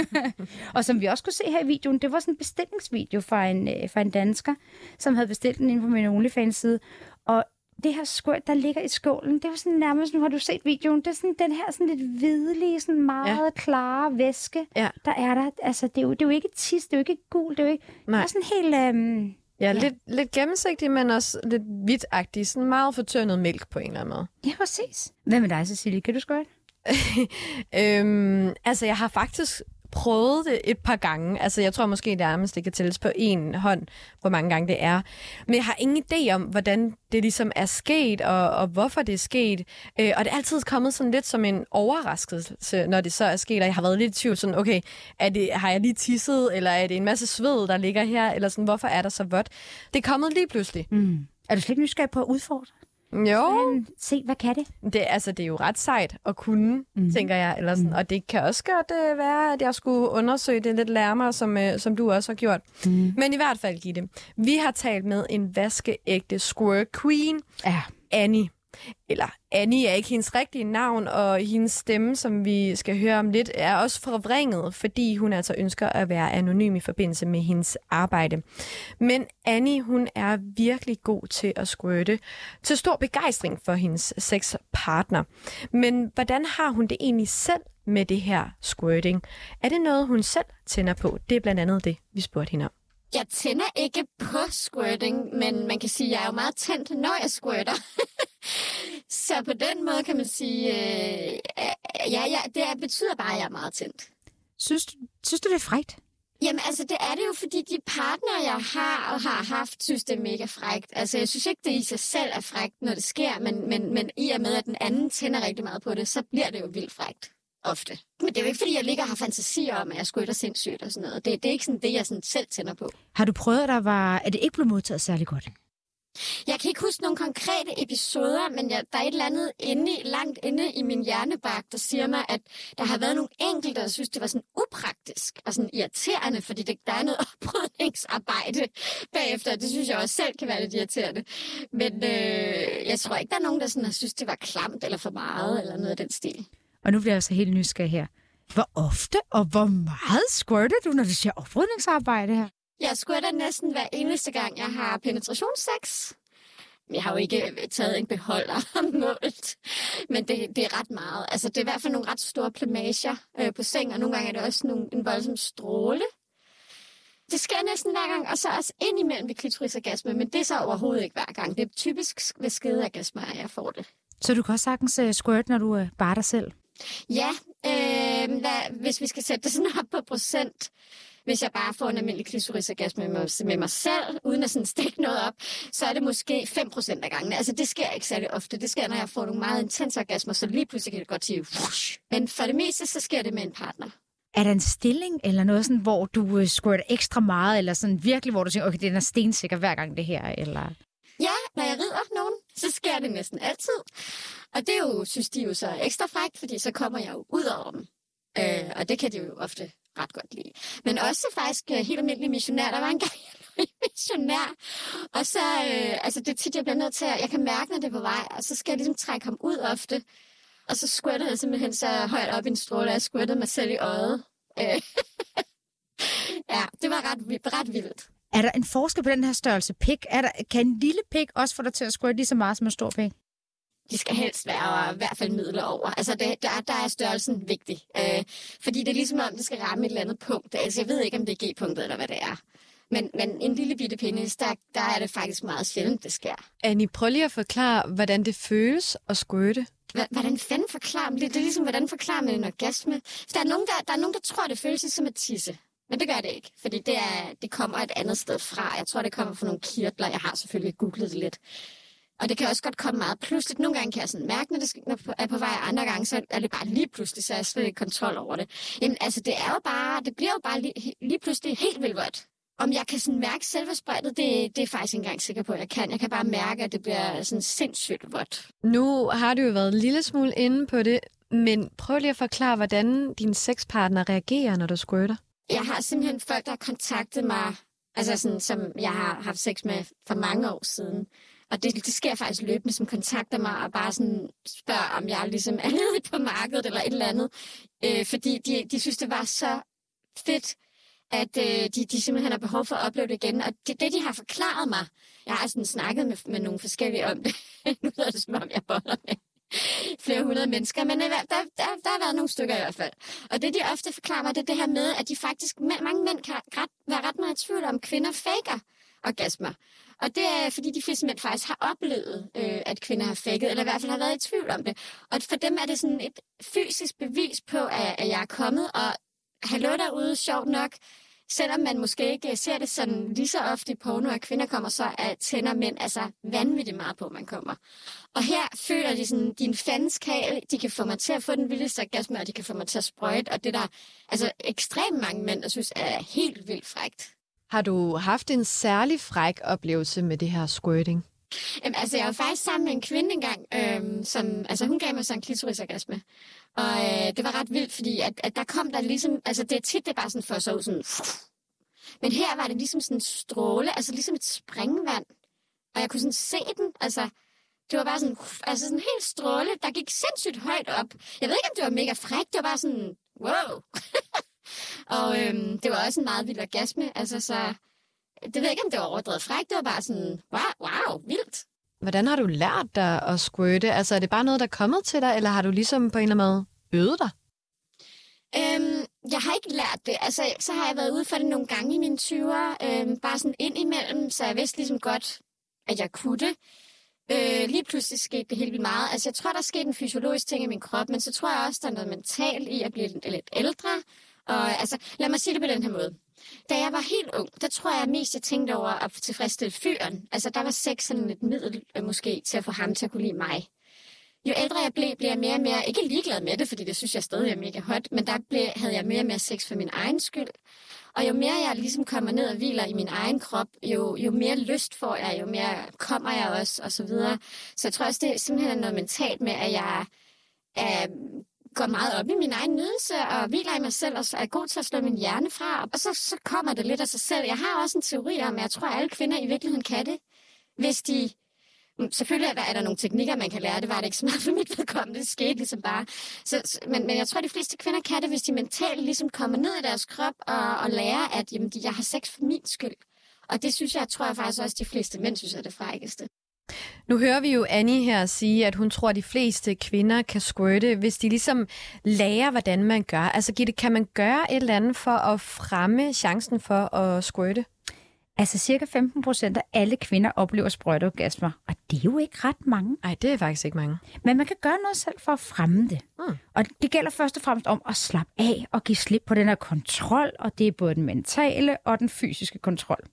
[LAUGHS] og som vi også kunne se her i videoen, det var sådan en bestillingsvideo fra en, øh, fra en dansker, som havde bestilt den inde på min OnlyFans-side. Og det her squirt, der ligger i skålen, det var sådan nærmest, nu har du set videoen, det er sådan den her sådan lidt hvidlige, sådan meget ja. klare væske, Ja. der er der. Altså, det er, jo, det er jo ikke tis, det er jo ikke gul, det er jo ikke... Nej. Det er sådan helt... Øhm, Ja, ja. Lidt, lidt gennemsigtig, men også lidt hvidtagtig. Sådan meget fortyndet mælk på en eller anden måde. ja, præcis. Hvad med dig, Cecilie? Kan du squirt? [LAUGHS] Øhm, altså, jeg har faktisk prøvet det et par gange. Altså, jeg tror måske, det nærmest det kan tælles på en hånd, hvor mange gange det er. Men jeg har ingen idé om, hvordan det ligesom er sket, og, og hvorfor det er sket. Øh, og det er altid kommet sådan lidt som en overraskelse, når det så er sket, og jeg har været lidt i tvivl, sådan, okay, er det, har jeg lige tisset, eller er det en masse sved, der ligger her, eller sådan, hvorfor er der så vådt? Det er kommet lige pludselig. Mm. Er du slet ikke nysgerrig på at udfordre? Jo, Men, se, hvad kan det? Det, altså, det er jo ret sejt at kunne, mm. tænker jeg. Eller sådan. Mm. Og det kan også godt uh, være, at jeg skulle undersøge det lidt nærmere, som, uh, som du også har gjort. Mm. Men i hvert fald, Gitte, vi har talt med en vaskeægte squirt queen, Ja. Annie eller Annie er ikke hendes rigtige navn, og hendes stemme, som vi skal høre om lidt, er også forvrænget, fordi hun altså ønsker at være anonym i forbindelse med hendes arbejde. Men Annie, hun er virkelig god til at squirte, til stor begejstring for hendes sexpartner. Men hvordan har hun det egentlig selv med det her squirting? Er det noget, hun selv tænder på? Det er blandt andet det, vi spurgte hende om. Jeg tænder ikke på squirting, men man kan sige, at jeg er jo meget tændt, når jeg squirter. [LAUGHS] så på den måde kan man sige, øh, ja, ja, det betyder bare, at jeg er meget tændt. Synes, du, synes du, det er frægt? Jamen, altså, det er det jo, fordi de partnere, jeg har og har haft, synes, det er mega frægt. Altså, jeg synes ikke, det i sig selv er frægt, når det sker, men, men, men i og med, at den anden tænder rigtig meget på det, så bliver det jo vildt frægt ofte. Men det er jo ikke, fordi jeg ligger og har fantasier om, at jeg skytter sindssygt og sådan noget. Det, det er ikke sådan det, jeg sådan selv tænder på. Har du prøvet, at der var, at det ikke blev modtaget særlig godt? Jeg kan ikke huske nogle konkrete episoder, men jeg, der er et eller andet inde, langt inde i min hjernebak, der siger mig, at der har været nogle enkelte, der synes, det var sådan upraktisk og sådan irriterende, fordi det, der er noget [LAUGHS] oprydningsarbejde bagefter. Det synes jeg også selv kan være lidt irriterende. Men øh, jeg tror ikke, der er nogen, der sådan har synes, det var klamt eller for meget eller noget af den stil. Og nu bliver jeg altså helt nysgerrig her. Hvor ofte og hvor meget squirter du, når du siger oprydningsarbejde her? Jeg squirter næsten hver eneste gang, jeg har penetrationssex. Jeg har jo ikke taget en beholder [LAUGHS] om målt, men det, det er ret meget. Altså, det er i hvert fald nogle ret store plamager øh, på seng, og nogle gange er det også nogle, en voldsom stråle. Det sker næsten hver gang, og så også ind imellem ved klitorisorgasme, men det er så overhovedet ikke hver gang. Det er typisk ved skedeorgasme, at jeg får det. Så du kan også sagtens uh, squirt, når du uh, bare dig selv? Ja, øh, hvad, hvis vi skal sætte det sådan op på procent, hvis jeg bare får en almindelig klitorisorgasme med, med mig selv, uden at sådan stikke noget op, så er det måske 5% af gangene. Altså det sker ikke særlig ofte. Det sker, når jeg får nogle meget intense orgasmer, så lige pludselig kan det godt til whoosh. Men for det meste, så sker det med en partner. Er der en stilling eller noget sådan, hvor du øh, squirter ekstra meget, eller sådan virkelig, hvor du tænker, okay, den er stensikker hver gang det her, eller... Ja, når jeg rider nogen, så sker det næsten altid. Og det er jo, synes de jo så ekstra frækt, fordi så kommer jeg jo ud over dem. Øh, og det kan de jo ofte ret godt lide. Men også faktisk øh, helt almindelige missionær. Der var en gang, [LAUGHS] jeg missionær. Og så, øh, altså det er tit, jeg bliver nødt til at, jeg kan mærke, når det er på vej, og så skal jeg ligesom trække ham ud ofte. Og så squirtede jeg simpelthen så højt op i en stråle, og jeg squirtede mig selv i øjet. Øh. [LAUGHS] ja, det var ret, ret vildt. Er der en forskel på den her størrelse pik? Er der, kan en lille pik også få dig til at squirte lige så meget som en stor pik? de skal helst være i hvert fald midler over. Altså, det, der, der er størrelsen vigtig. Øh, fordi det er ligesom om, det skal ramme et eller andet punkt. Altså, jeg ved ikke, om det er G-punktet eller hvad det er. Men, men en lille bitte penis, der, der er det faktisk meget sjældent, det sker. Annie, prøv lige at forklare, hvordan det føles at squirte. Hvordan fanden forklarer man det? Det er ligesom, hvordan forklarer man en orgasme? der er nogen, der, der, er nogen, der tror, det føles som at tisse. Men det gør det ikke, fordi det, er, det kommer et andet sted fra. Jeg tror, det kommer fra nogle kirtler. Jeg har selvfølgelig googlet det lidt. Og det kan også godt komme meget pludseligt. Nogle gange kan jeg sådan mærke, når det er på vej, andre gange så er det bare lige pludselig, så jeg slet ikke kontrol over det. Jamen altså, det er jo bare, det bliver jo bare lige, lige pludselig helt vildt vådt. Om jeg kan sådan mærke selve sprættet, det, det er faktisk ikke engang sikker på, at jeg kan. Jeg kan bare mærke, at det bliver sådan sindssygt vådt. Nu har du jo været en lille smule inde på det, men prøv lige at forklare, hvordan din sexpartner reagerer, når du squirter. Jeg har simpelthen folk, der har kontaktet mig, altså sådan, som jeg har haft sex med for mange år siden. Og det, det sker faktisk løbende, som kontakter mig og bare sådan spørger, om jeg ligesom er nede på markedet eller et eller andet. Øh, fordi de, de synes, det var så fedt, at øh, de, de simpelthen har behov for at opleve det igen. Og det det, de har forklaret mig. Jeg har sådan snakket med, med nogle forskellige om det. [LAUGHS] nu lyder det, som om jeg boller med flere hundrede mennesker, men der, der, der, der har været nogle stykker i hvert fald. Og det, de ofte forklarer mig, det er det her med, at de faktisk, mange mænd kan ret, være ret meget i tvivl om, kvinder faker orgasmer. Og det er, fordi de fleste mænd faktisk har oplevet, øh, at kvinder har fækket, eller i hvert fald har været i tvivl om det. Og for dem er det sådan et fysisk bevis på, at, at jeg er kommet, og hallo derude, sjovt nok, selvom man måske ikke ser det sådan lige så ofte i porno, at kvinder kommer, så at tænder mænd altså vanvittigt meget på, at man kommer. Og her føler de sådan, din fans kagel, de kan få mig til at få den vildeste orgasme, og de kan få mig til at sprøjte, og det der altså ekstremt mange mænd, der synes er helt vildt frægt. Har du haft en særlig fræk oplevelse med det her squirting? Jamen, altså, jeg var faktisk sammen med en kvinde engang, øhm, som, altså, hun gav mig sådan en klitorisorgasme. Og øh, det var ret vildt, fordi at, at der kom der ligesom, altså, det er tit, det er bare sådan for så sådan, men her var det ligesom sådan en stråle, altså ligesom et springvand. Og jeg kunne sådan se den, altså, Det var bare sådan, altså sådan helt stråle, der gik sindssygt højt op. Jeg ved ikke, om det var mega frækt, det var bare sådan, wow. [LAUGHS] og øhm, det var også en meget vild orgasme, altså så, det ved jeg ikke, om det var overdrevet frækt, det var bare sådan, wow, wow vildt. Hvordan har du lært dig at squirte? Altså, er det bare noget, der er kommet til dig, eller har du ligesom på en eller anden måde øvet dig? Øhm, jeg har ikke lært det. Altså, så har jeg været ude for det nogle gange i mine 20'er. Øhm, bare sådan ind imellem, så jeg vidste ligesom godt, at jeg kunne det. Øh, lige pludselig skete det helt vildt meget. Altså, jeg tror, der skete en fysiologisk ting i min krop, men så tror jeg også, der er noget mentalt i at blive lidt ældre. Og altså, lad mig sige det på den her måde. Da jeg var helt ung, der tror jeg mest, jeg tænkte over at tilfredsstille fyren. Altså, der var sex sådan et middel øh, måske til at få ham til at kunne lide mig. Jo ældre jeg blev, blev jeg mere og mere, ikke ligeglad med det, fordi det synes jeg stadig er mega hot, men der blev, havde jeg mere og mere sex for min egen skyld. Og jo mere jeg ligesom kommer ned og hviler i min egen krop, jo, jo mere lyst får jeg, jo mere kommer jeg også, og så videre. Så jeg tror også, det er simpelthen noget mentalt med, at jeg er, går meget op i min egen nydelse, og hviler i mig selv, og er god til at slå min hjerne fra. Og så, så kommer det lidt af sig selv. Jeg har også en teori om, at jeg tror, at alle kvinder i virkeligheden kan det, hvis de mm, selvfølgelig er der, er der nogle teknikker, man kan lære. Det var det ikke så meget for mit vedkommende. Det skete ligesom bare. Så, men, men jeg tror, at de fleste kvinder kan det, hvis de mentalt ligesom kommer ned i deres krop og, og lærer, at jamen, de, jeg har sex for min skyld. Og det synes jeg, tror jeg faktisk også, de fleste mænd synes er det frækkeste. Nu hører vi jo Annie her sige, at hun tror, at de fleste kvinder kan squirte, hvis de ligesom lærer, hvordan man gør. Altså, Gitte, kan man gøre et eller andet for at fremme chancen for at squirte? Altså cirka 15 procent af alle kvinder oplever sprøjteorgasmer, og det er jo ikke ret mange. Nej, det er faktisk ikke mange. Men man kan gøre noget selv for at fremme det. Mm. Og det gælder først og fremmest om at slappe af og give slip på den her kontrol, og det er både den mentale og den fysiske kontrol.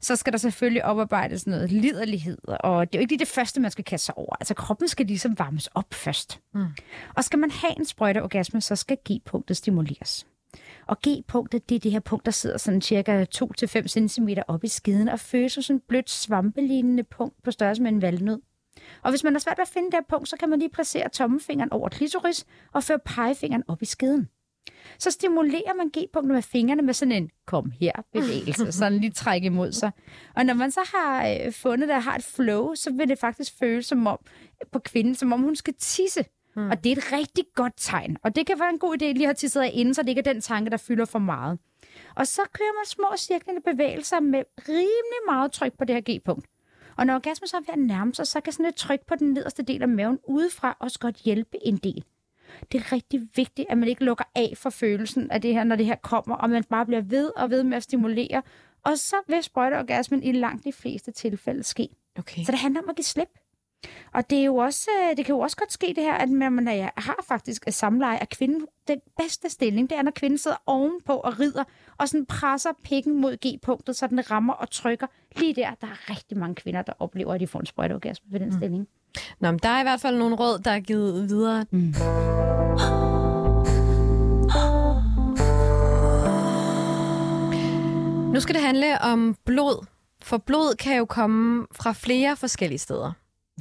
Så skal der selvfølgelig oparbejdes noget liderlighed, og det er jo ikke lige det første, man skal kaste sig over. Altså kroppen skal ligesom varmes op først. Mm. Og skal man have en sprøjteorgasme, så skal G-punktet stimuleres. Og G-punktet, det er det her punkt, der sidder sådan cirka 2-5 cm op i skiden og føles som sådan et blødt svampelignende punkt på størrelse med en valnød. Og hvis man har svært ved at finde det her punkt, så kan man lige placere tommefingeren over klitoris og føre pegefingeren op i skeden. Så stimulerer man G-punktet med fingrene med sådan en kom her bevægelse, [LAUGHS] sådan lige trække imod sig. Og når man så har øh, fundet det og har et flow, så vil det faktisk føles som om, på kvinden, som om hun skal tisse. Mm. Og det er et rigtig godt tegn. Og det kan være en god idé lige at have tisset af inden, så det ikke er den tanke, der fylder for meget. Og så kører man små cirklende bevægelser med rimelig meget tryk på det her G-punkt. Og når orgasmen så er ved at nærme sig, så kan sådan et tryk på den nederste del af maven udefra også godt hjælpe en del. Det er rigtig vigtigt, at man ikke lukker af for følelsen af det her, når det her kommer, og man bare bliver ved og ved med at stimulere. Og så vil sprøjteorgasmen i langt de fleste tilfælde ske. Okay. Så det handler om at give slip. Og det, er jo også, øh, det kan jo også godt ske det her, at man har faktisk et samleje af kvinden. Den bedste stilling, det er, når kvinden sidder ovenpå og rider, og sådan presser pikken mod G-punktet, så den rammer og trykker. Lige der, der er rigtig mange kvinder, der oplever, at de får en sprøjteorgasme ved den mm. stilling. Nå, men der er i hvert fald nogle råd, der er givet videre. Mm. Nu skal det handle om blod, for blod kan jo komme fra flere forskellige steder.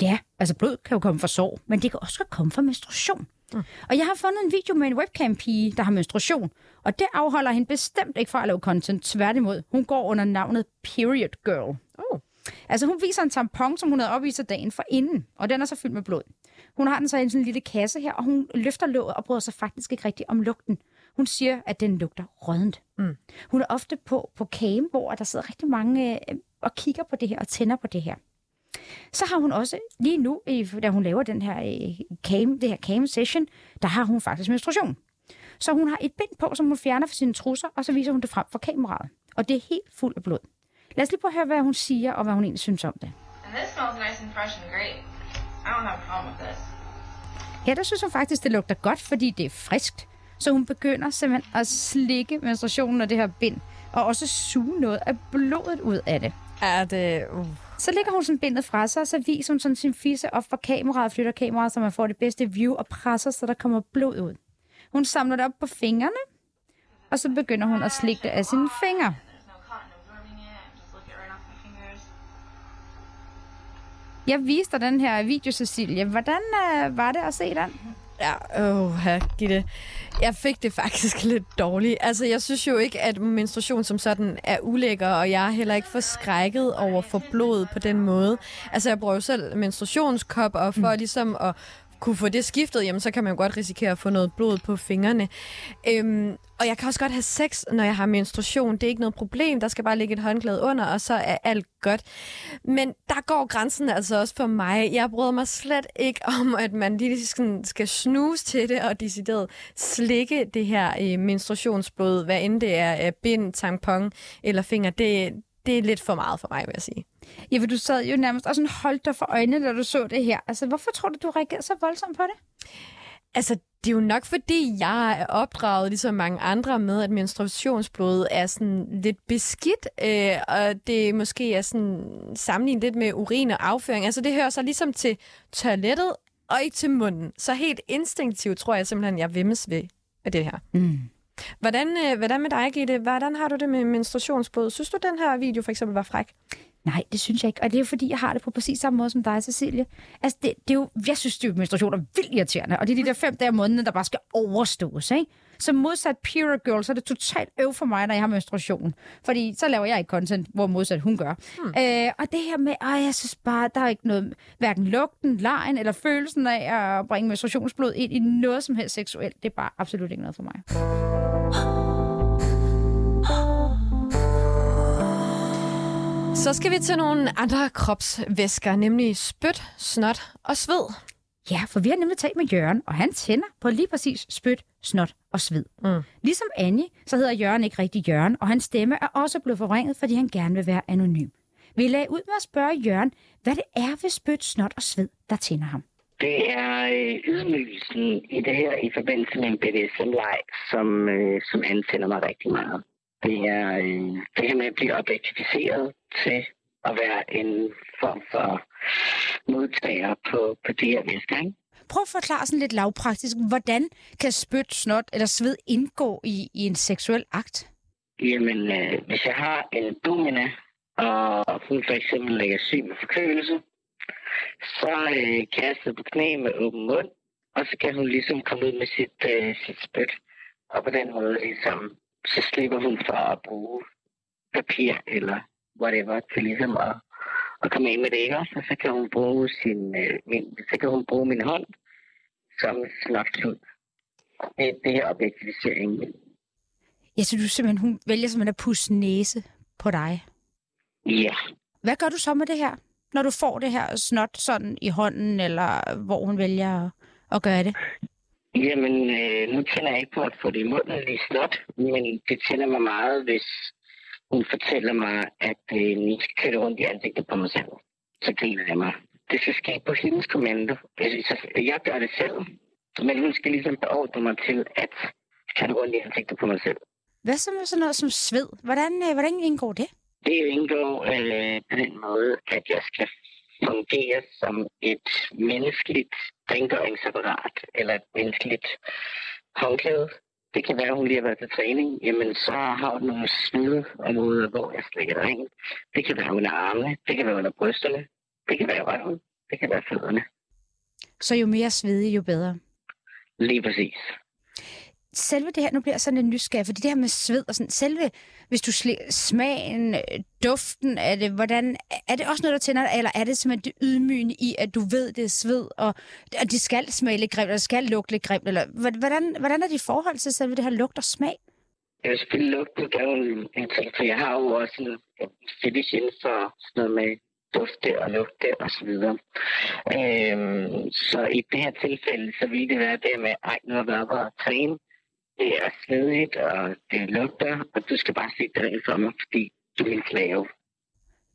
Ja, altså blod kan jo komme fra sår, men det kan også komme fra menstruation. Mm. Og jeg har fundet en video med en webcam-pige, der har menstruation, og det afholder hende bestemt ikke fra at lave content. Tværtimod, hun går under navnet Period Girl. Oh. Altså hun viser en tampon, som hun havde opvist dagen for inden, og den er så fyldt med blod. Hun har den så i en sådan lille kasse her, og hun løfter låget og bryder sig faktisk ikke rigtig om lugten. Hun siger, at den lugter rådent. Mm. Hun er ofte på, på cam, hvor der sidder rigtig mange øh, og kigger på det her og tænder på det her. Så har hun også lige nu, da hun laver den her øh, cam, det her cam session, der har hun faktisk menstruation. Så hun har et bind på, som hun fjerner fra sine trusser, og så viser hun det frem for kameraet. Og det er helt fuld af blod. Lad os lige prøve at høre, hvad hun siger, og hvad hun egentlig synes om det. And this smells nice and fresh and great. I don't have a problem with this. Her der synes hun faktisk, det lugter godt, fordi det er friskt. Så hun begynder simpelthen at slikke menstruationen af det her bind, og også suge noget af blodet ud af det. Er det... Uh. Så lægger hun sådan bindet fra sig, og så viser hun sådan sin fisse op for kameraet, flytter kameraet, så man får det bedste view, og presser, så der kommer blod ud. Hun samler det op på fingrene, og så begynder hun at slikke det af sine fingre. Jeg viste dig den her video, Cecilie. Hvordan uh, var det at se den? Ja, åh, her, Gitte. Jeg fik det faktisk [LAUGHS] lidt dårligt. Altså, jeg synes jo ikke, at menstruation som sådan er ulækker, og jeg er heller ikke forskrækket over for blod på den måde. Altså, jeg bruger jo selv menstruationskop, og for mm. ligesom at kunne få det skiftet, jamen så kan man jo godt risikere at få noget blod på fingrene. Øhm, og jeg kan også godt have sex, når jeg har menstruation. Det er ikke noget problem. Der skal bare ligge et håndklæde under, og så er alt godt. Men der går grænsen altså også for mig. Jeg bryder mig slet ikke om, at man lige skal snuse til det og decideret slikke det her øh, menstruationsblod, hvad end det er øh, bind, tampon eller finger. Det, det er lidt for meget for mig, vil jeg sige. Ja, for du sad jo nærmest og sådan holdt dig for øjnene, da du så det her. Altså, hvorfor tror du, du reagerede så voldsomt på det? Altså, det er jo nok, fordi jeg er opdraget, ligesom mange andre, med, at menstruationsblod er sådan lidt beskidt, øh, og det måske er sådan sammenlignet lidt med urin og afføring. Altså, det hører sig ligesom til toilettet, og ikke til munden. Så helt instinktivt tror jeg simpelthen, jeg vimmes ved det her. Mm. Hvordan, øh, hvordan med dig, Gitte? Hvordan har du det med menstruationsblod? Synes du, den her video for eksempel var fræk? Nej, det synes jeg ikke. Og det er jo fordi, jeg har det på præcis samme måde som dig, Cecilie. Altså, det, det er jo, jeg synes, det er menstruation er vildt irriterende. Og det er de der fem dage om måneden, der bare skal overstås, ikke? Så modsat Pure Girl, så er det totalt øv for mig, når jeg har menstruation. Fordi så laver jeg ikke content, hvor modsat hun gør. Hmm. Øh, og det her med, at jeg synes bare, der er ikke noget, hverken lugten, lejen eller følelsen af at bringe menstruationsblod ind i noget som helst seksuelt. Det er bare absolut ikke noget for mig. [GASPS] [GASPS] Så skal vi til nogle andre kropsvæsker, nemlig spyt, snot og sved. Ja, for vi har nemlig talt med Jørgen, og han tænder på lige præcis spyt, snot og sved. Mm. Ligesom Annie, så hedder Jørgen ikke rigtig Jørgen, og hans stemme er også blevet forvrænget, fordi han gerne vil være anonym. Vi lagde ud med at spørge Jørgen, hvad det er ved spyt, snot og sved, der tænder ham. Det er øh, ydmygelsen i det her i forbindelse med en BDSM-leg, som, øh, som antænder mig rigtig meget. Det er øh, det her med at blive objektificeret til at være en form for modtager på, på det her væske. Prøv at forklare sådan lidt lavpraktisk, hvordan kan spyt, snot eller sved indgå i, i en seksuel akt? Jamen, øh, hvis jeg har en domina, og hun for eksempel lægger syg med forkølelse, så øh, kan jeg sidde på knæ med åben mund, og så kan hun ligesom komme ud med sit, øh, sit spyt. Og på den måde ligesom, så slipper hun for at bruge papir eller whatever til ligesom at, at komme ind med det, ikke også? Og så kan hun bruge sin, øh, min, så kan hun bruge min hånd som snotklud. Det, det her objektivisering. Ja, så du simpelthen, hun vælger simpelthen at pusse næse på dig? Ja. Hvad gør du så med det her? når du får det her snot sådan i hånden, eller hvor hun vælger at gøre det? Jamen, øh, nu tænder jeg ikke på at få det i munden lige snot, men det tænder mig meget, hvis hun fortæller mig, at øh, nu skal køre rundt i ansigtet på mig selv. Så griner jeg mig. Det skal ske på hendes kommando. Altså, jeg gør det selv, men hun skal ligesom beordre mig til at køre rundt i ansigtet på mig selv. Hvad så med sådan noget som sved? Hvordan, øh, hvordan indgår det? Det indgår øh, på den måde, at jeg skal fungere som et menneskeligt rengøringsapparat, eller et menneskeligt håndklæde. Det kan være, at hun lige har været til træning. Jamen, så har hun nogle smideområder, hvor jeg slikker rent. Det kan være under armene, det kan være under brysterne, det kan være røven, det kan være fødderne. Så jo mere svedig, jo bedre? Lige præcis selve det her, nu bliver jeg sådan en nysgerrig, fordi det her med sved og sådan, selve, hvis du sl- smagen, øh, duften af det, hvordan, er det også noget, der tænder dig, eller er det simpelthen det ydmygende i, at du ved, det er sved, og, og det skal smage lidt grimt, eller det skal lugte lidt grimt, eller hvordan, hvordan er dit forhold til selve det her lugt og smag? Jeg vil selvfølgelig lugten, det er en, en ting, for jeg har jo også en, en fetish inden for sådan noget med dufte og lugte og så videre. Øhm, så i det her tilfælde, så ville det være det med, ej, nu har jeg været på at træne, det er svedigt, og det lugter, og du skal bare se det for mig, fordi du er en slave.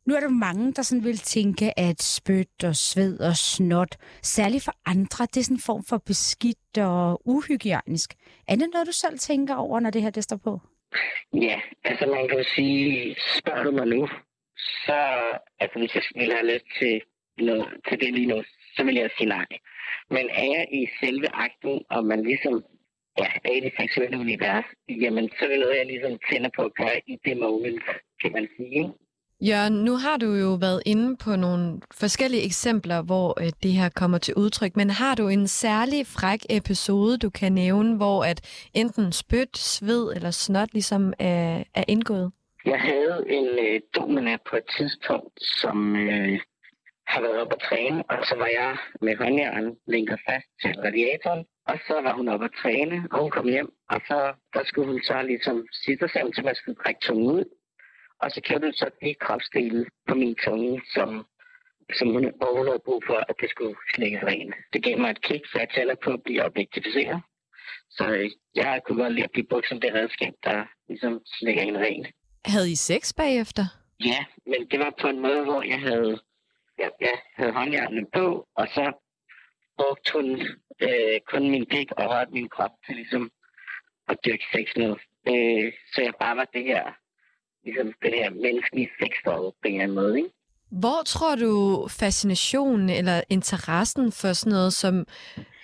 Nu er der mange, der sådan vil tænke, at spyt og sved og snot, særligt for andre, det er sådan en form for beskidt og uhygienisk. Er det noget, du selv tænker over, når det her det står på? Ja, altså man kan jo sige, spørger du mig nu, så altså hvis jeg ville have lyst til, noget, til det lige nu, så vil jeg sige nej. Men er jeg i selve akten, og man ligesom ja, af det seksuelle univers, jamen så er det noget, jeg ligesom tænder på at gøre i det moment, kan man sige. Jørgen, nu har du jo været inde på nogle forskellige eksempler, hvor øh, det her kommer til udtryk, men har du en særlig fræk episode, du kan nævne, hvor at enten spyt, sved eller snot ligesom er, er indgået? Jeg havde en øh, domina på et tidspunkt, som øh, har været oppe at træne, og så var jeg med håndjern linket fast til radiatoren, og så var hun oppe at træne, og hun kom hjem, og så der skulle hun så ligesom sige sig selv, at man skulle trække tungen ud, og så kørte hun så de kropsdele på min tunge, som, som hun havde brug for, at det skulle slækkes rent. Det gav mig et kick, så jeg tæller på at blive objektificeret. Så øh, jeg kunne godt lide at blive brugt som det redskab, der ligesom slækker en rent. Havde I sex bagefter? Ja, men det var på en måde, hvor jeg havde, jeg, jeg havde håndjernene på, og så brugte hun øh, kun min pik og rørte min krop til ligesom at dyrke sex med. Øh, så jeg bare var det her, ligesom det her menneskelige sexforhold på en eller anden måde, ikke? Hvor tror du fascinationen eller interessen for sådan noget som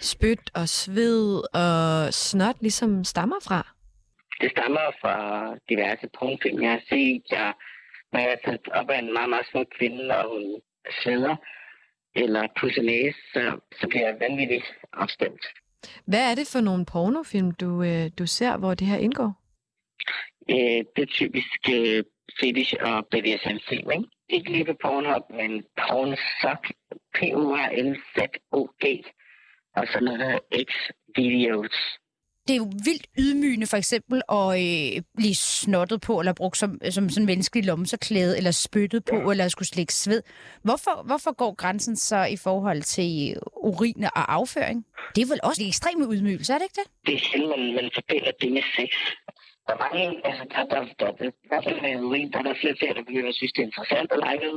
spyt og sved og snot ligesom stammer fra? Det stammer fra diverse pornofilm, jeg har set. Jeg, når jeg er op af en meget, meget smuk kvinde, og hun sveder eller pusser næse, så, så bliver jeg vanvittigt afstemt. Hvad er det for nogle pornofilm, du, øh, du ser, hvor det her indgår? Øh, det er typisk øh, fetish og BDSM-film, ikke? Ikke lige på Pornhub, men Pornsuck, P-O-R-N-Z-O-G, og så noget X-videos. Det er jo vildt ydmygende for eksempel at øh, blive snottet på, eller brugt som, som sådan en menneskelig lomserklæde, eller spyttet på, ja. eller skulle slikke sved. Hvorfor, hvorfor går grænsen så i forhold til urin og afføring? Det er vel også en ekstrem ydmygelse, er det ikke det? Det er sjældent, man, man forbinder det med sex. Der er mange, altså der, der, der, der, der, der, der, med urin, der er der flere der, der begynder at synes, det er interessant at lege med.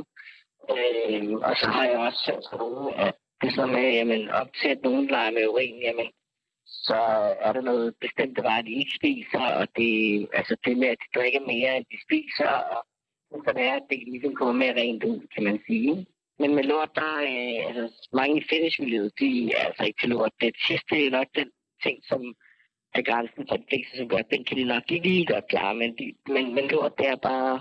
Øh, og så har jeg også selv troet, at det er sådan med, jamen op til at nogen leger med urin, jamen så er der noget bestemt vej, de ikke spiser, og det, altså det med, at de drikker mere, end de spiser, og så det er, at det ligesom kommer mere rent ud, kan man sige. Men med lort, der er altså, mange i fetishmiljøet, de er altså ikke til lort. Det sidste er nok den ting, som er grænsen for de fleste, som godt, den kan de nok ikke lige godt klare, men, de, men, men lort, det er bare,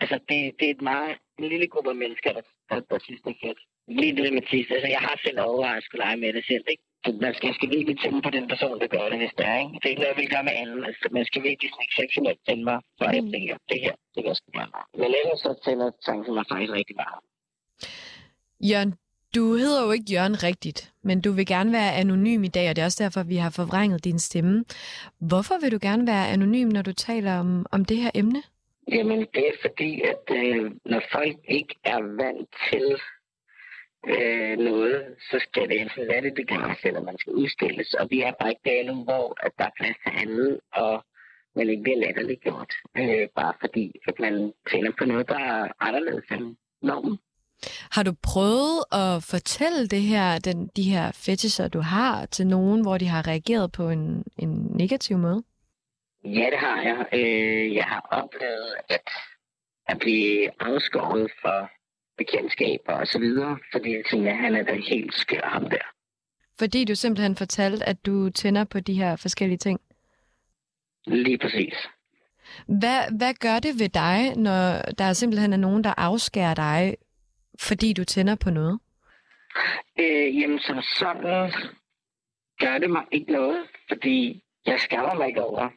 altså det, det er et meget, en lille gruppe af mennesker, der, der, der synes, det er fedt. Lige det med tis, altså jeg har selv overvejet at skulle lege med det selv, ikke? Man skal, skal virkelig tænke på den person, der gør det, hvis det er, ikke? Det er ikke noget, jeg vil gøre med anden. Altså, man skal virkelig sådan exceptionelt tænde mig, for jeg tænker, det her, det kan jeg sgu gerne have. Men ellers så tænder tanken mig faktisk rigtig meget. Jørgen, du hedder jo ikke Jørgen rigtigt, men du vil gerne være anonym i dag, og det er også derfor, vi har forvrænget din stemme. Hvorfor vil du gerne være anonym, når du taler om, om det her emne? Jamen, det er fordi, at øh, når folk ikke er vant til øh, noget, så skal det enten være det begræns, eller man skal udstilles. Og vi er bare ikke der nu, hvor at der er plads til andet, og man ikke bliver latterligt gjort. Øh, bare fordi, at man tænder på noget, der er anderledes end normen. Har du prøvet at fortælle det her, den, de her fetisher, du har, til nogen, hvor de har reageret på en, en negativ måde? Ja, det har jeg. Øh, jeg har oplevet at, at blive afskåret for bekendtskaber og så videre, fordi jeg tænker, at han er da helt skør ham der. Fordi du simpelthen fortalte, at du tænder på de her forskellige ting? Lige præcis. Hvad, hvad gør det ved dig, når der simpelthen er nogen, der afskærer dig, fordi du tænder på noget? Øh, jamen, som sådan gør det mig ikke noget, fordi jeg skammer mig ikke over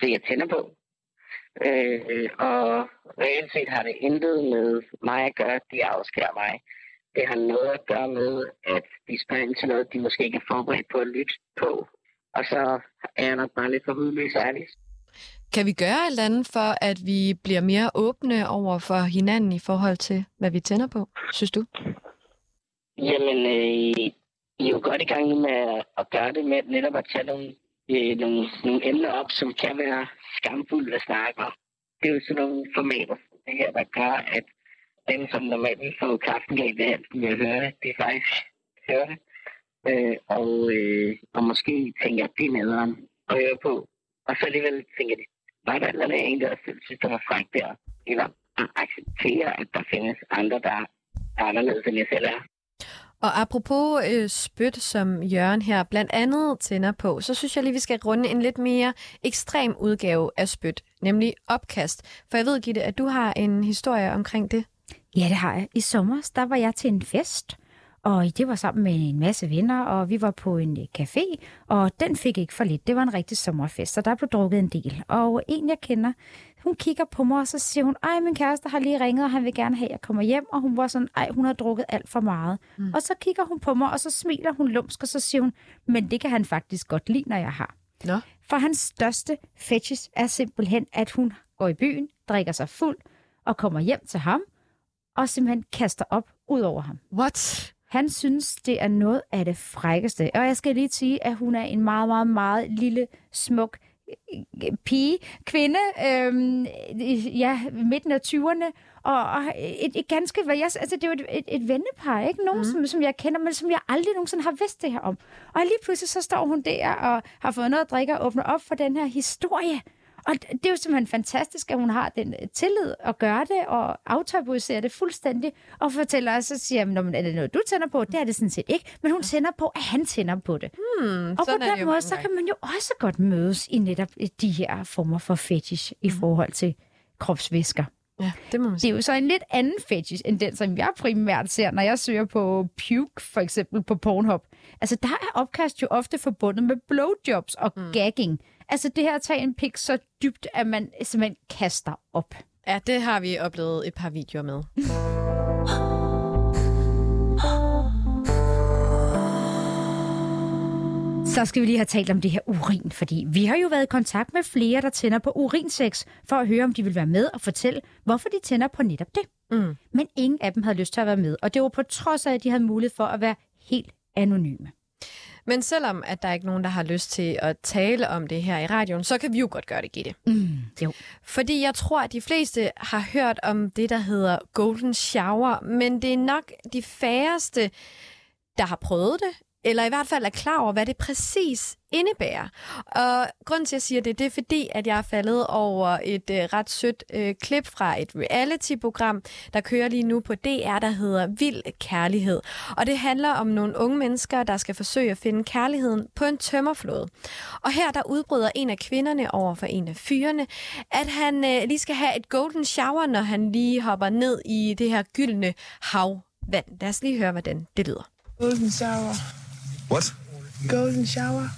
det, jeg tænder på. Øh, og reelt set har det intet med mig at gøre, de afskærer mig. Det har noget at gøre med, at de spørger ind til noget, de måske ikke er forberedt på at lytte på. Og så er jeg nok bare lidt for hudløs ærlig. Kan vi gøre et eller andet for, at vi bliver mere åbne over for hinanden i forhold til, hvad vi tænder på, synes du? Jamen, øh, I er jo godt i gang med at gøre det med netop at tage nogle, øh, nogle, nogle emner op, som kan være skamfulde at snakke om. Det er jo sådan nogle formater, det her, der gør, at dem, som normalt får kaffen galt af, vil høre det, det er faktisk hører det. Øh, og, øh, og måske tænker jeg, det er nederen at høre på. Og så alligevel tænker de, var der eller andet en, der selv synes, der var frækt der? Eller at acceptere, at der findes andre, der er anderledes, end jeg selv er. Og apropos øh, spyt, som Jørgen her blandt andet tænder på, så synes jeg lige, vi skal runde en lidt mere ekstrem udgave af spyt, nemlig opkast. For jeg ved, Gitte, at du har en historie omkring det. Ja, det har jeg. I sommer, der var jeg til en fest, og det var sammen med en masse venner, og vi var på en øh, café, og den fik ikke for lidt. Det var en rigtig sommerfest, så der blev drukket en del. Og en, jeg kender, hun kigger på mig, og så siger hun, ej, min kæreste har lige ringet, og han vil gerne have, at jeg kommer hjem. Og hun var sådan, ej, hun har drukket alt for meget. Mm. Og så kigger hun på mig, og så smiler hun lumsk, og så siger hun, men det kan han faktisk godt lide, når jeg har. Nå. For hans største fetish er simpelthen, at hun går i byen, drikker sig fuld, og kommer hjem til ham, og simpelthen kaster op ud over ham. What? Han synes, det er noget af det frækkeste. Og jeg skal lige sige, at hun er en meget, meget, meget lille, smuk pige, kvinde, øhm, ja, midten af 20'erne, og, og et, et ganske, hvad jeg, altså det er jo et, et, et vennepar, ikke? Nogen, mm. som, som jeg kender, men som jeg aldrig nogensinde har vidst det her om. Og lige pludselig så står hun der og har fået noget at drikke og åbner op for den her historie. Og det er jo simpelthen fantastisk, at hun har den øh, tillid at gøre det, og aftabuisere det fuldstændig, og fortæller os, så siger, "Nå, men er det noget, du tænder på? Det er det sådan set ikke, men hun tænder på, at han tænder på det. Hmm, Og på det den måde, så kan man jo også godt mødes i netop øh, de her former for fetish i Mhm. forhold til kropsvæsker. Ja, det må man Det sige. er jo så en lidt anden fetish, end den, som jeg primært ser, når jeg søger på puke, for eksempel på Pornhub. Altså, der er opkast jo ofte forbundet med blowjobs og mm. gagging. Altså, det her at tage en pik så dybt, at man simpelthen kaster op. Ja, det har vi oplevet et par videoer med. Så skal vi lige have talt om det her urin, fordi vi har jo været i kontakt med flere, der tænder på urinsex, for at høre, om de vil være med og fortælle, hvorfor de tænder på netop det. Mm. Men ingen af dem havde lyst til at være med, og det var på trods af, at de havde mulighed for at være helt anonyme. Men selvom at der er ikke nogen, der har lyst til at tale om det her i radioen, så kan vi jo godt gøre det, Gitte. Mm, jo. Fordi jeg tror, at de fleste har hørt om det, der hedder golden shower, men det er nok de færreste, der har prøvet det, eller i hvert fald er klar over, hvad det præcis indebærer. Og grunden til, at jeg siger det, det er fordi, at jeg er faldet over et øh, ret sødt øh, klip fra et reality-program, der kører lige nu på DR, der hedder Vild Kærlighed. Og det handler om nogle unge mennesker, der skal forsøge at finde kærligheden på en tømmerflåde. Og her der udbryder en af kvinderne over for en af fyrene, at han øh, lige skal have et golden shower, når han lige hopper ned i det her gyldne havvand. Lad os lige høre, hvordan det lyder. Golden shower. What? Golden shower.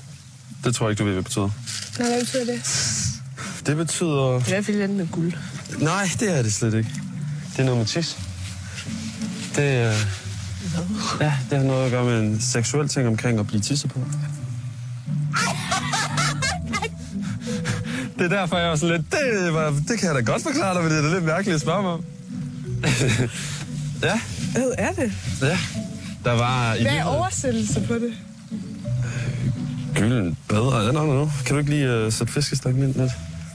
Det tror jeg ikke, du ved, hvad det betyder. Nå, hvad betyder det? Det betyder... I hvert fald den med guld. Nej, det er det slet ikke. Det er noget med tis. Det er... Ja, det har noget at gøre med en seksuel ting omkring at blive tisset på. Det er derfor, jeg var sådan lidt... Det, var, det kan jeg da godt forklare dig, men det er lidt mærkeligt at spørge mig om. [LAUGHS] ja, Hvad er det? ja. Der var... I Hvad er oversættelse på det? Gylden bedre. Ja, nå, nå, nå. Kan du ikke lige uh, sætte fiskestakken ind lidt?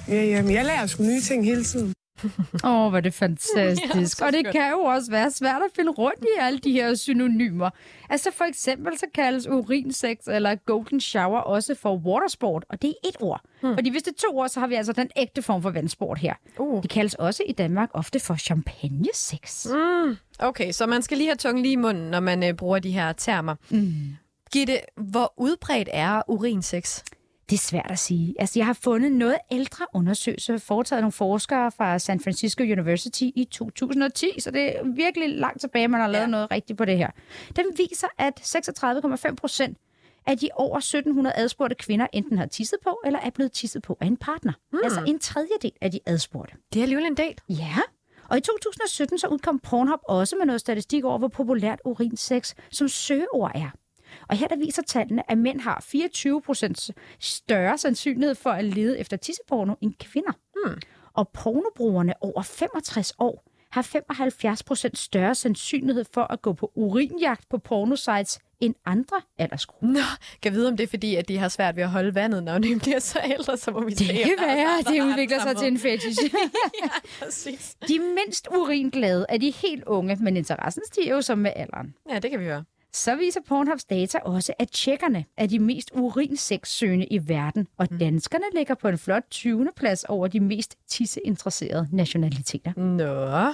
Ja, ja, men jeg lærer sgu nye ting hele tiden. Åh, oh, hvor er det fantastisk. [LAUGHS] Ja, og det kan jo også være svært at finde rundt i alle de her synonymer. Altså for eksempel så kaldes urinsex eller golden shower også for watersport, og det er et ord. Hmm. Fordi hvis det er to ord, så har vi altså den ægte form for vandsport her. Uh. Det kaldes også i Danmark ofte for champagne-sex. Mm. Okay, så man skal lige have tungen lige i munden, når man øh, bruger de her termer. Mm. Gitte, hvor udbredt er urinsex? Det er svært at sige. Altså, jeg har fundet noget ældre undersøgelse, foretaget nogle forskere fra San Francisco University i 2010, så det er virkelig langt tilbage, man har lavet ja. Noget rigtigt på det her. Den viser, at 36,5 procent af de over 1700 adspurgte kvinder enten har tisset på, eller er blevet tisset på af en partner. Hmm. Altså en tredjedel af de adspurgte. Det er alligevel en del. Ja, og i 2017 så udkom Pornhub også med noget statistik over, hvor populært urinsex som søgeord er. Og her der viser tallene, at mænd har 24 procent større sandsynlighed for at lede efter tisseporno end kvinder. Hmm. Og pornobrugerne over 65 år har 75 procent større sandsynlighed for at gå på urinjagt på pornosites end andre aldersgrupper. Nå, kan vide, om det er fordi, at de har svært ved at holde vandet, når de bliver så ældre, så må vi Det se. kan være, det udvikler sig til en fetish. [LAUGHS] ja, præcis. de mindst uringlade er de helt unge, men interessen stiger jo som med alderen. Ja, det kan vi høre. Så viser Pornhubs data også, at tjekkerne er de mest urinsexsøgende i verden, og danskerne ligger på en flot 20. plads over de mest tisseinteresserede nationaliteter. Nå.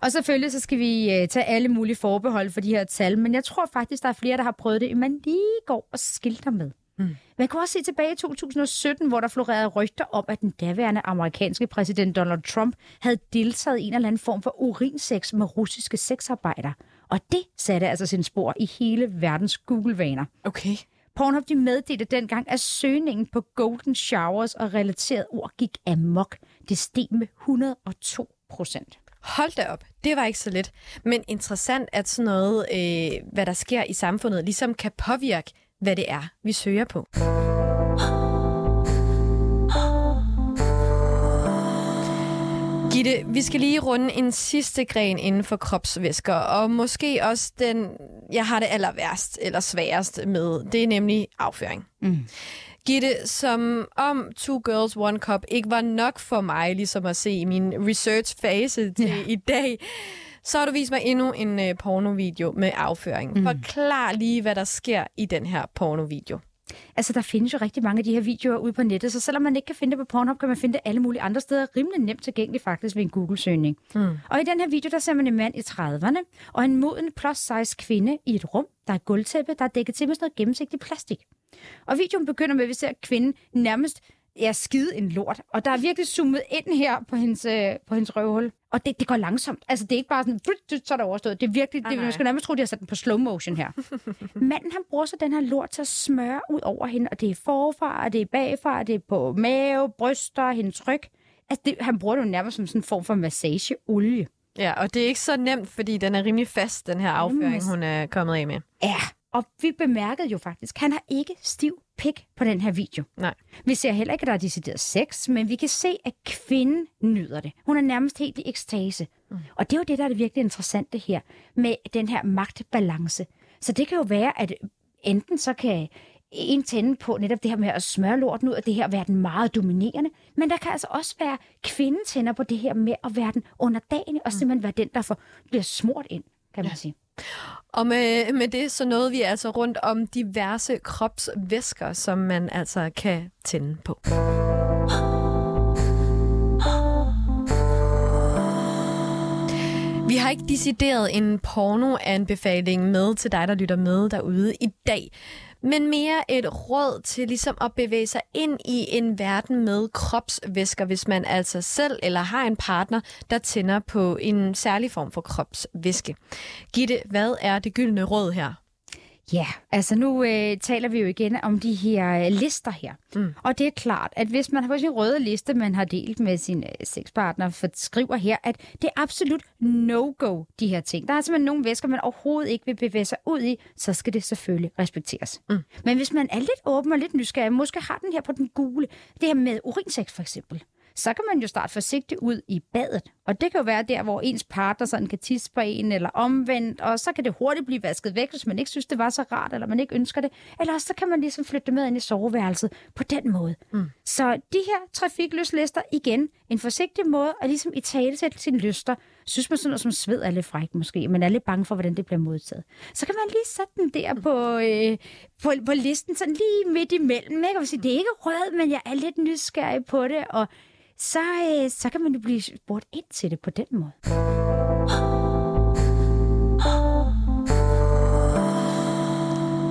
Og selvfølgelig så skal vi øh, tage alle mulige forbehold for de her tal, men jeg tror faktisk, der er flere, der har prøvet det, man lige går og skilter med. Mm. Man kan også se tilbage i 2017, hvor der florerede rygter om, at den daværende amerikanske præsident Donald Trump havde deltaget i en eller anden form for urinsex med russiske sexarbejdere. Og det satte altså sin spor i hele verdens Google-vaner. Okay. Pornhub de meddelte dengang, at søgningen på golden showers og relateret ord gik amok. Det steg med 102 procent. Hold da op. Det var ikke så let. Men interessant, at sådan noget, øh, hvad der sker i samfundet, ligesom kan påvirke, hvad det er, vi søger på. [GASPS] Gitte, vi skal lige runde en sidste gren inden for kropsvæsker, og måske også den, jeg har det aller værst eller sværest med, det er nemlig afføring. Mm. Gitte, som om Two Girls One Cup ikke var nok for mig, ligesom at se i min research-fase til ja. i dag, så har du vist mig endnu en uh, pornovideo med afføring. Mm. Forklar lige, hvad der sker i den her pornovideo. Altså, der findes jo rigtig mange af de her videoer ude på nettet, så selvom man ikke kan finde det på Pornhub, kan man finde det alle mulige andre steder. Rimelig nemt tilgængeligt faktisk ved en Google-søgning. Mm. Og i den her video, der ser man en mand i 30'erne, og en moden plus-size kvinde i et rum. Der er gulvtæppe, der er dækket til med sådan noget gennemsigtigt plastik. Og videoen begynder med, at vi ser kvinden nærmest ja, skide en lort. Og der er virkelig zoomet ind her på hendes, øh, på hendes røvhul. Og det, det går langsomt. Altså, det er ikke bare sådan, så er der overstået. Det er virkelig, det, man skal nærmest tro, de har sat den på slow motion her. [LAUGHS] Manden, han bruger så den her lort til at smøre ud over hende, og det er forfra, og det er bagfra, og det er på mave, bryster, hendes ryg. Altså, det, han bruger det jo nærmest som sådan en form for massageolie. Ja, og det er ikke så nemt, fordi den er rimelig fast, den her afføring, hun er kommet af med. Ja, og vi bemærkede jo faktisk, han har ikke stiv pik på den her video. Nej. Vi ser heller ikke, at der er decideret sex, men vi kan se, at kvinden nyder det. Hun er nærmest helt i ekstase. Mm. Og det er jo det, der er det virkelig interessante her, med den her magtbalance. Så det kan jo være, at enten så kan en tænde på netop det her med at smøre lorten ud, og det her at være den meget dominerende, men der kan altså også være kvinden tænder på det her med at være den underdagne, og simpelthen være den, der får, bliver smurt ind, kan man ja. sige. Og med, med det, så nåede vi altså rundt om diverse kropsvæsker, som man altså kan tænde på. Vi har ikke decideret en pornoanbefaling med til dig, der lytter med derude i dag men mere et råd til ligesom at bevæge sig ind i en verden med kropsvæsker, hvis man altså selv eller har en partner, der tænder på en særlig form for kropsvæske. Gitte, hvad er det gyldne råd her? Ja, altså nu øh, taler vi jo igen om de her øh, lister her. Mm. Og det er klart, at hvis man har på sin røde liste, man har delt med sin øh, sexpartner, for skriver her, at det er absolut no-go, de her ting. Der er simpelthen nogle væsker, man overhovedet ikke vil bevæge sig ud i, så skal det selvfølgelig respekteres. Mm. Men hvis man er lidt åben og lidt nysgerrig, måske har den her på den gule, det her med urinsex for eksempel, så kan man jo starte forsigtigt ud i badet. Og det kan jo være der, hvor ens partner sådan kan tisse på en eller omvendt, og så kan det hurtigt blive vasket væk, hvis man ikke synes, det var så rart, eller man ikke ønsker det. Eller så kan man ligesom flytte det med ind i soveværelset på den måde. Mm. Så de her trafikløslister, igen, en forsigtig måde at ligesom i tale sætte sine lyster. Synes man sådan noget som sved er lidt fræk måske, men er lidt bange for, hvordan det bliver modtaget. Så kan man lige sætte den der på, øh, på, på listen, sådan lige midt imellem. Ikke? Og sige, det er ikke rød, men jeg er lidt nysgerrig på det, og så, øh, så kan man jo blive spurgt ind til det på den måde.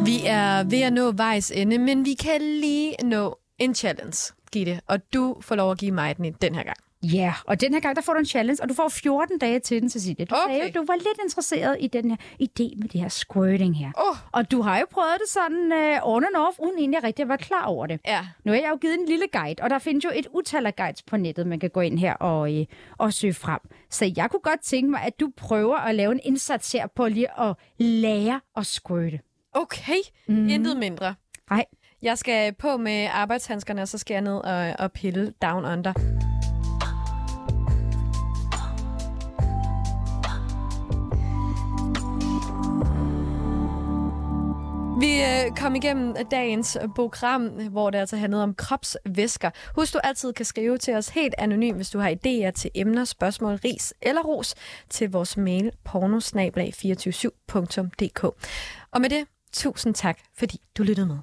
Vi er ved at nå vejs ende, men vi kan lige nå en challenge, Gitte. Og du får lov at give mig den den her gang. Ja, yeah, og den her gang, der får du en challenge, og du får 14 dage til den, Cecilie. Du okay. sagde du var lidt interesseret i den her idé med det her squirting her. Oh. Og du har jo prøvet det sådan uh, on and off, uden egentlig rigtig at være klar over det. Ja. Nu har jeg jo givet en lille guide, og der findes jo et utal af guides på nettet, man kan gå ind her og, uh, og søge frem. Så jeg kunne godt tænke mig, at du prøver at lave en indsats her på lige at lære at squirte. Okay, mm. intet mindre. Nej. Jeg skal på med arbejdshandskerne, og så skal jeg ned og, og pille down under. Vi øh, kom igennem dagens øh, program, hvor det altså handlede om kropsvæsker. Husk, du altid kan skrive til os helt anonymt, hvis du har idéer til emner, spørgsmål, ris eller ros til vores mail pornosnablag247.dk. Og med det, tusind tak, fordi du lyttede med.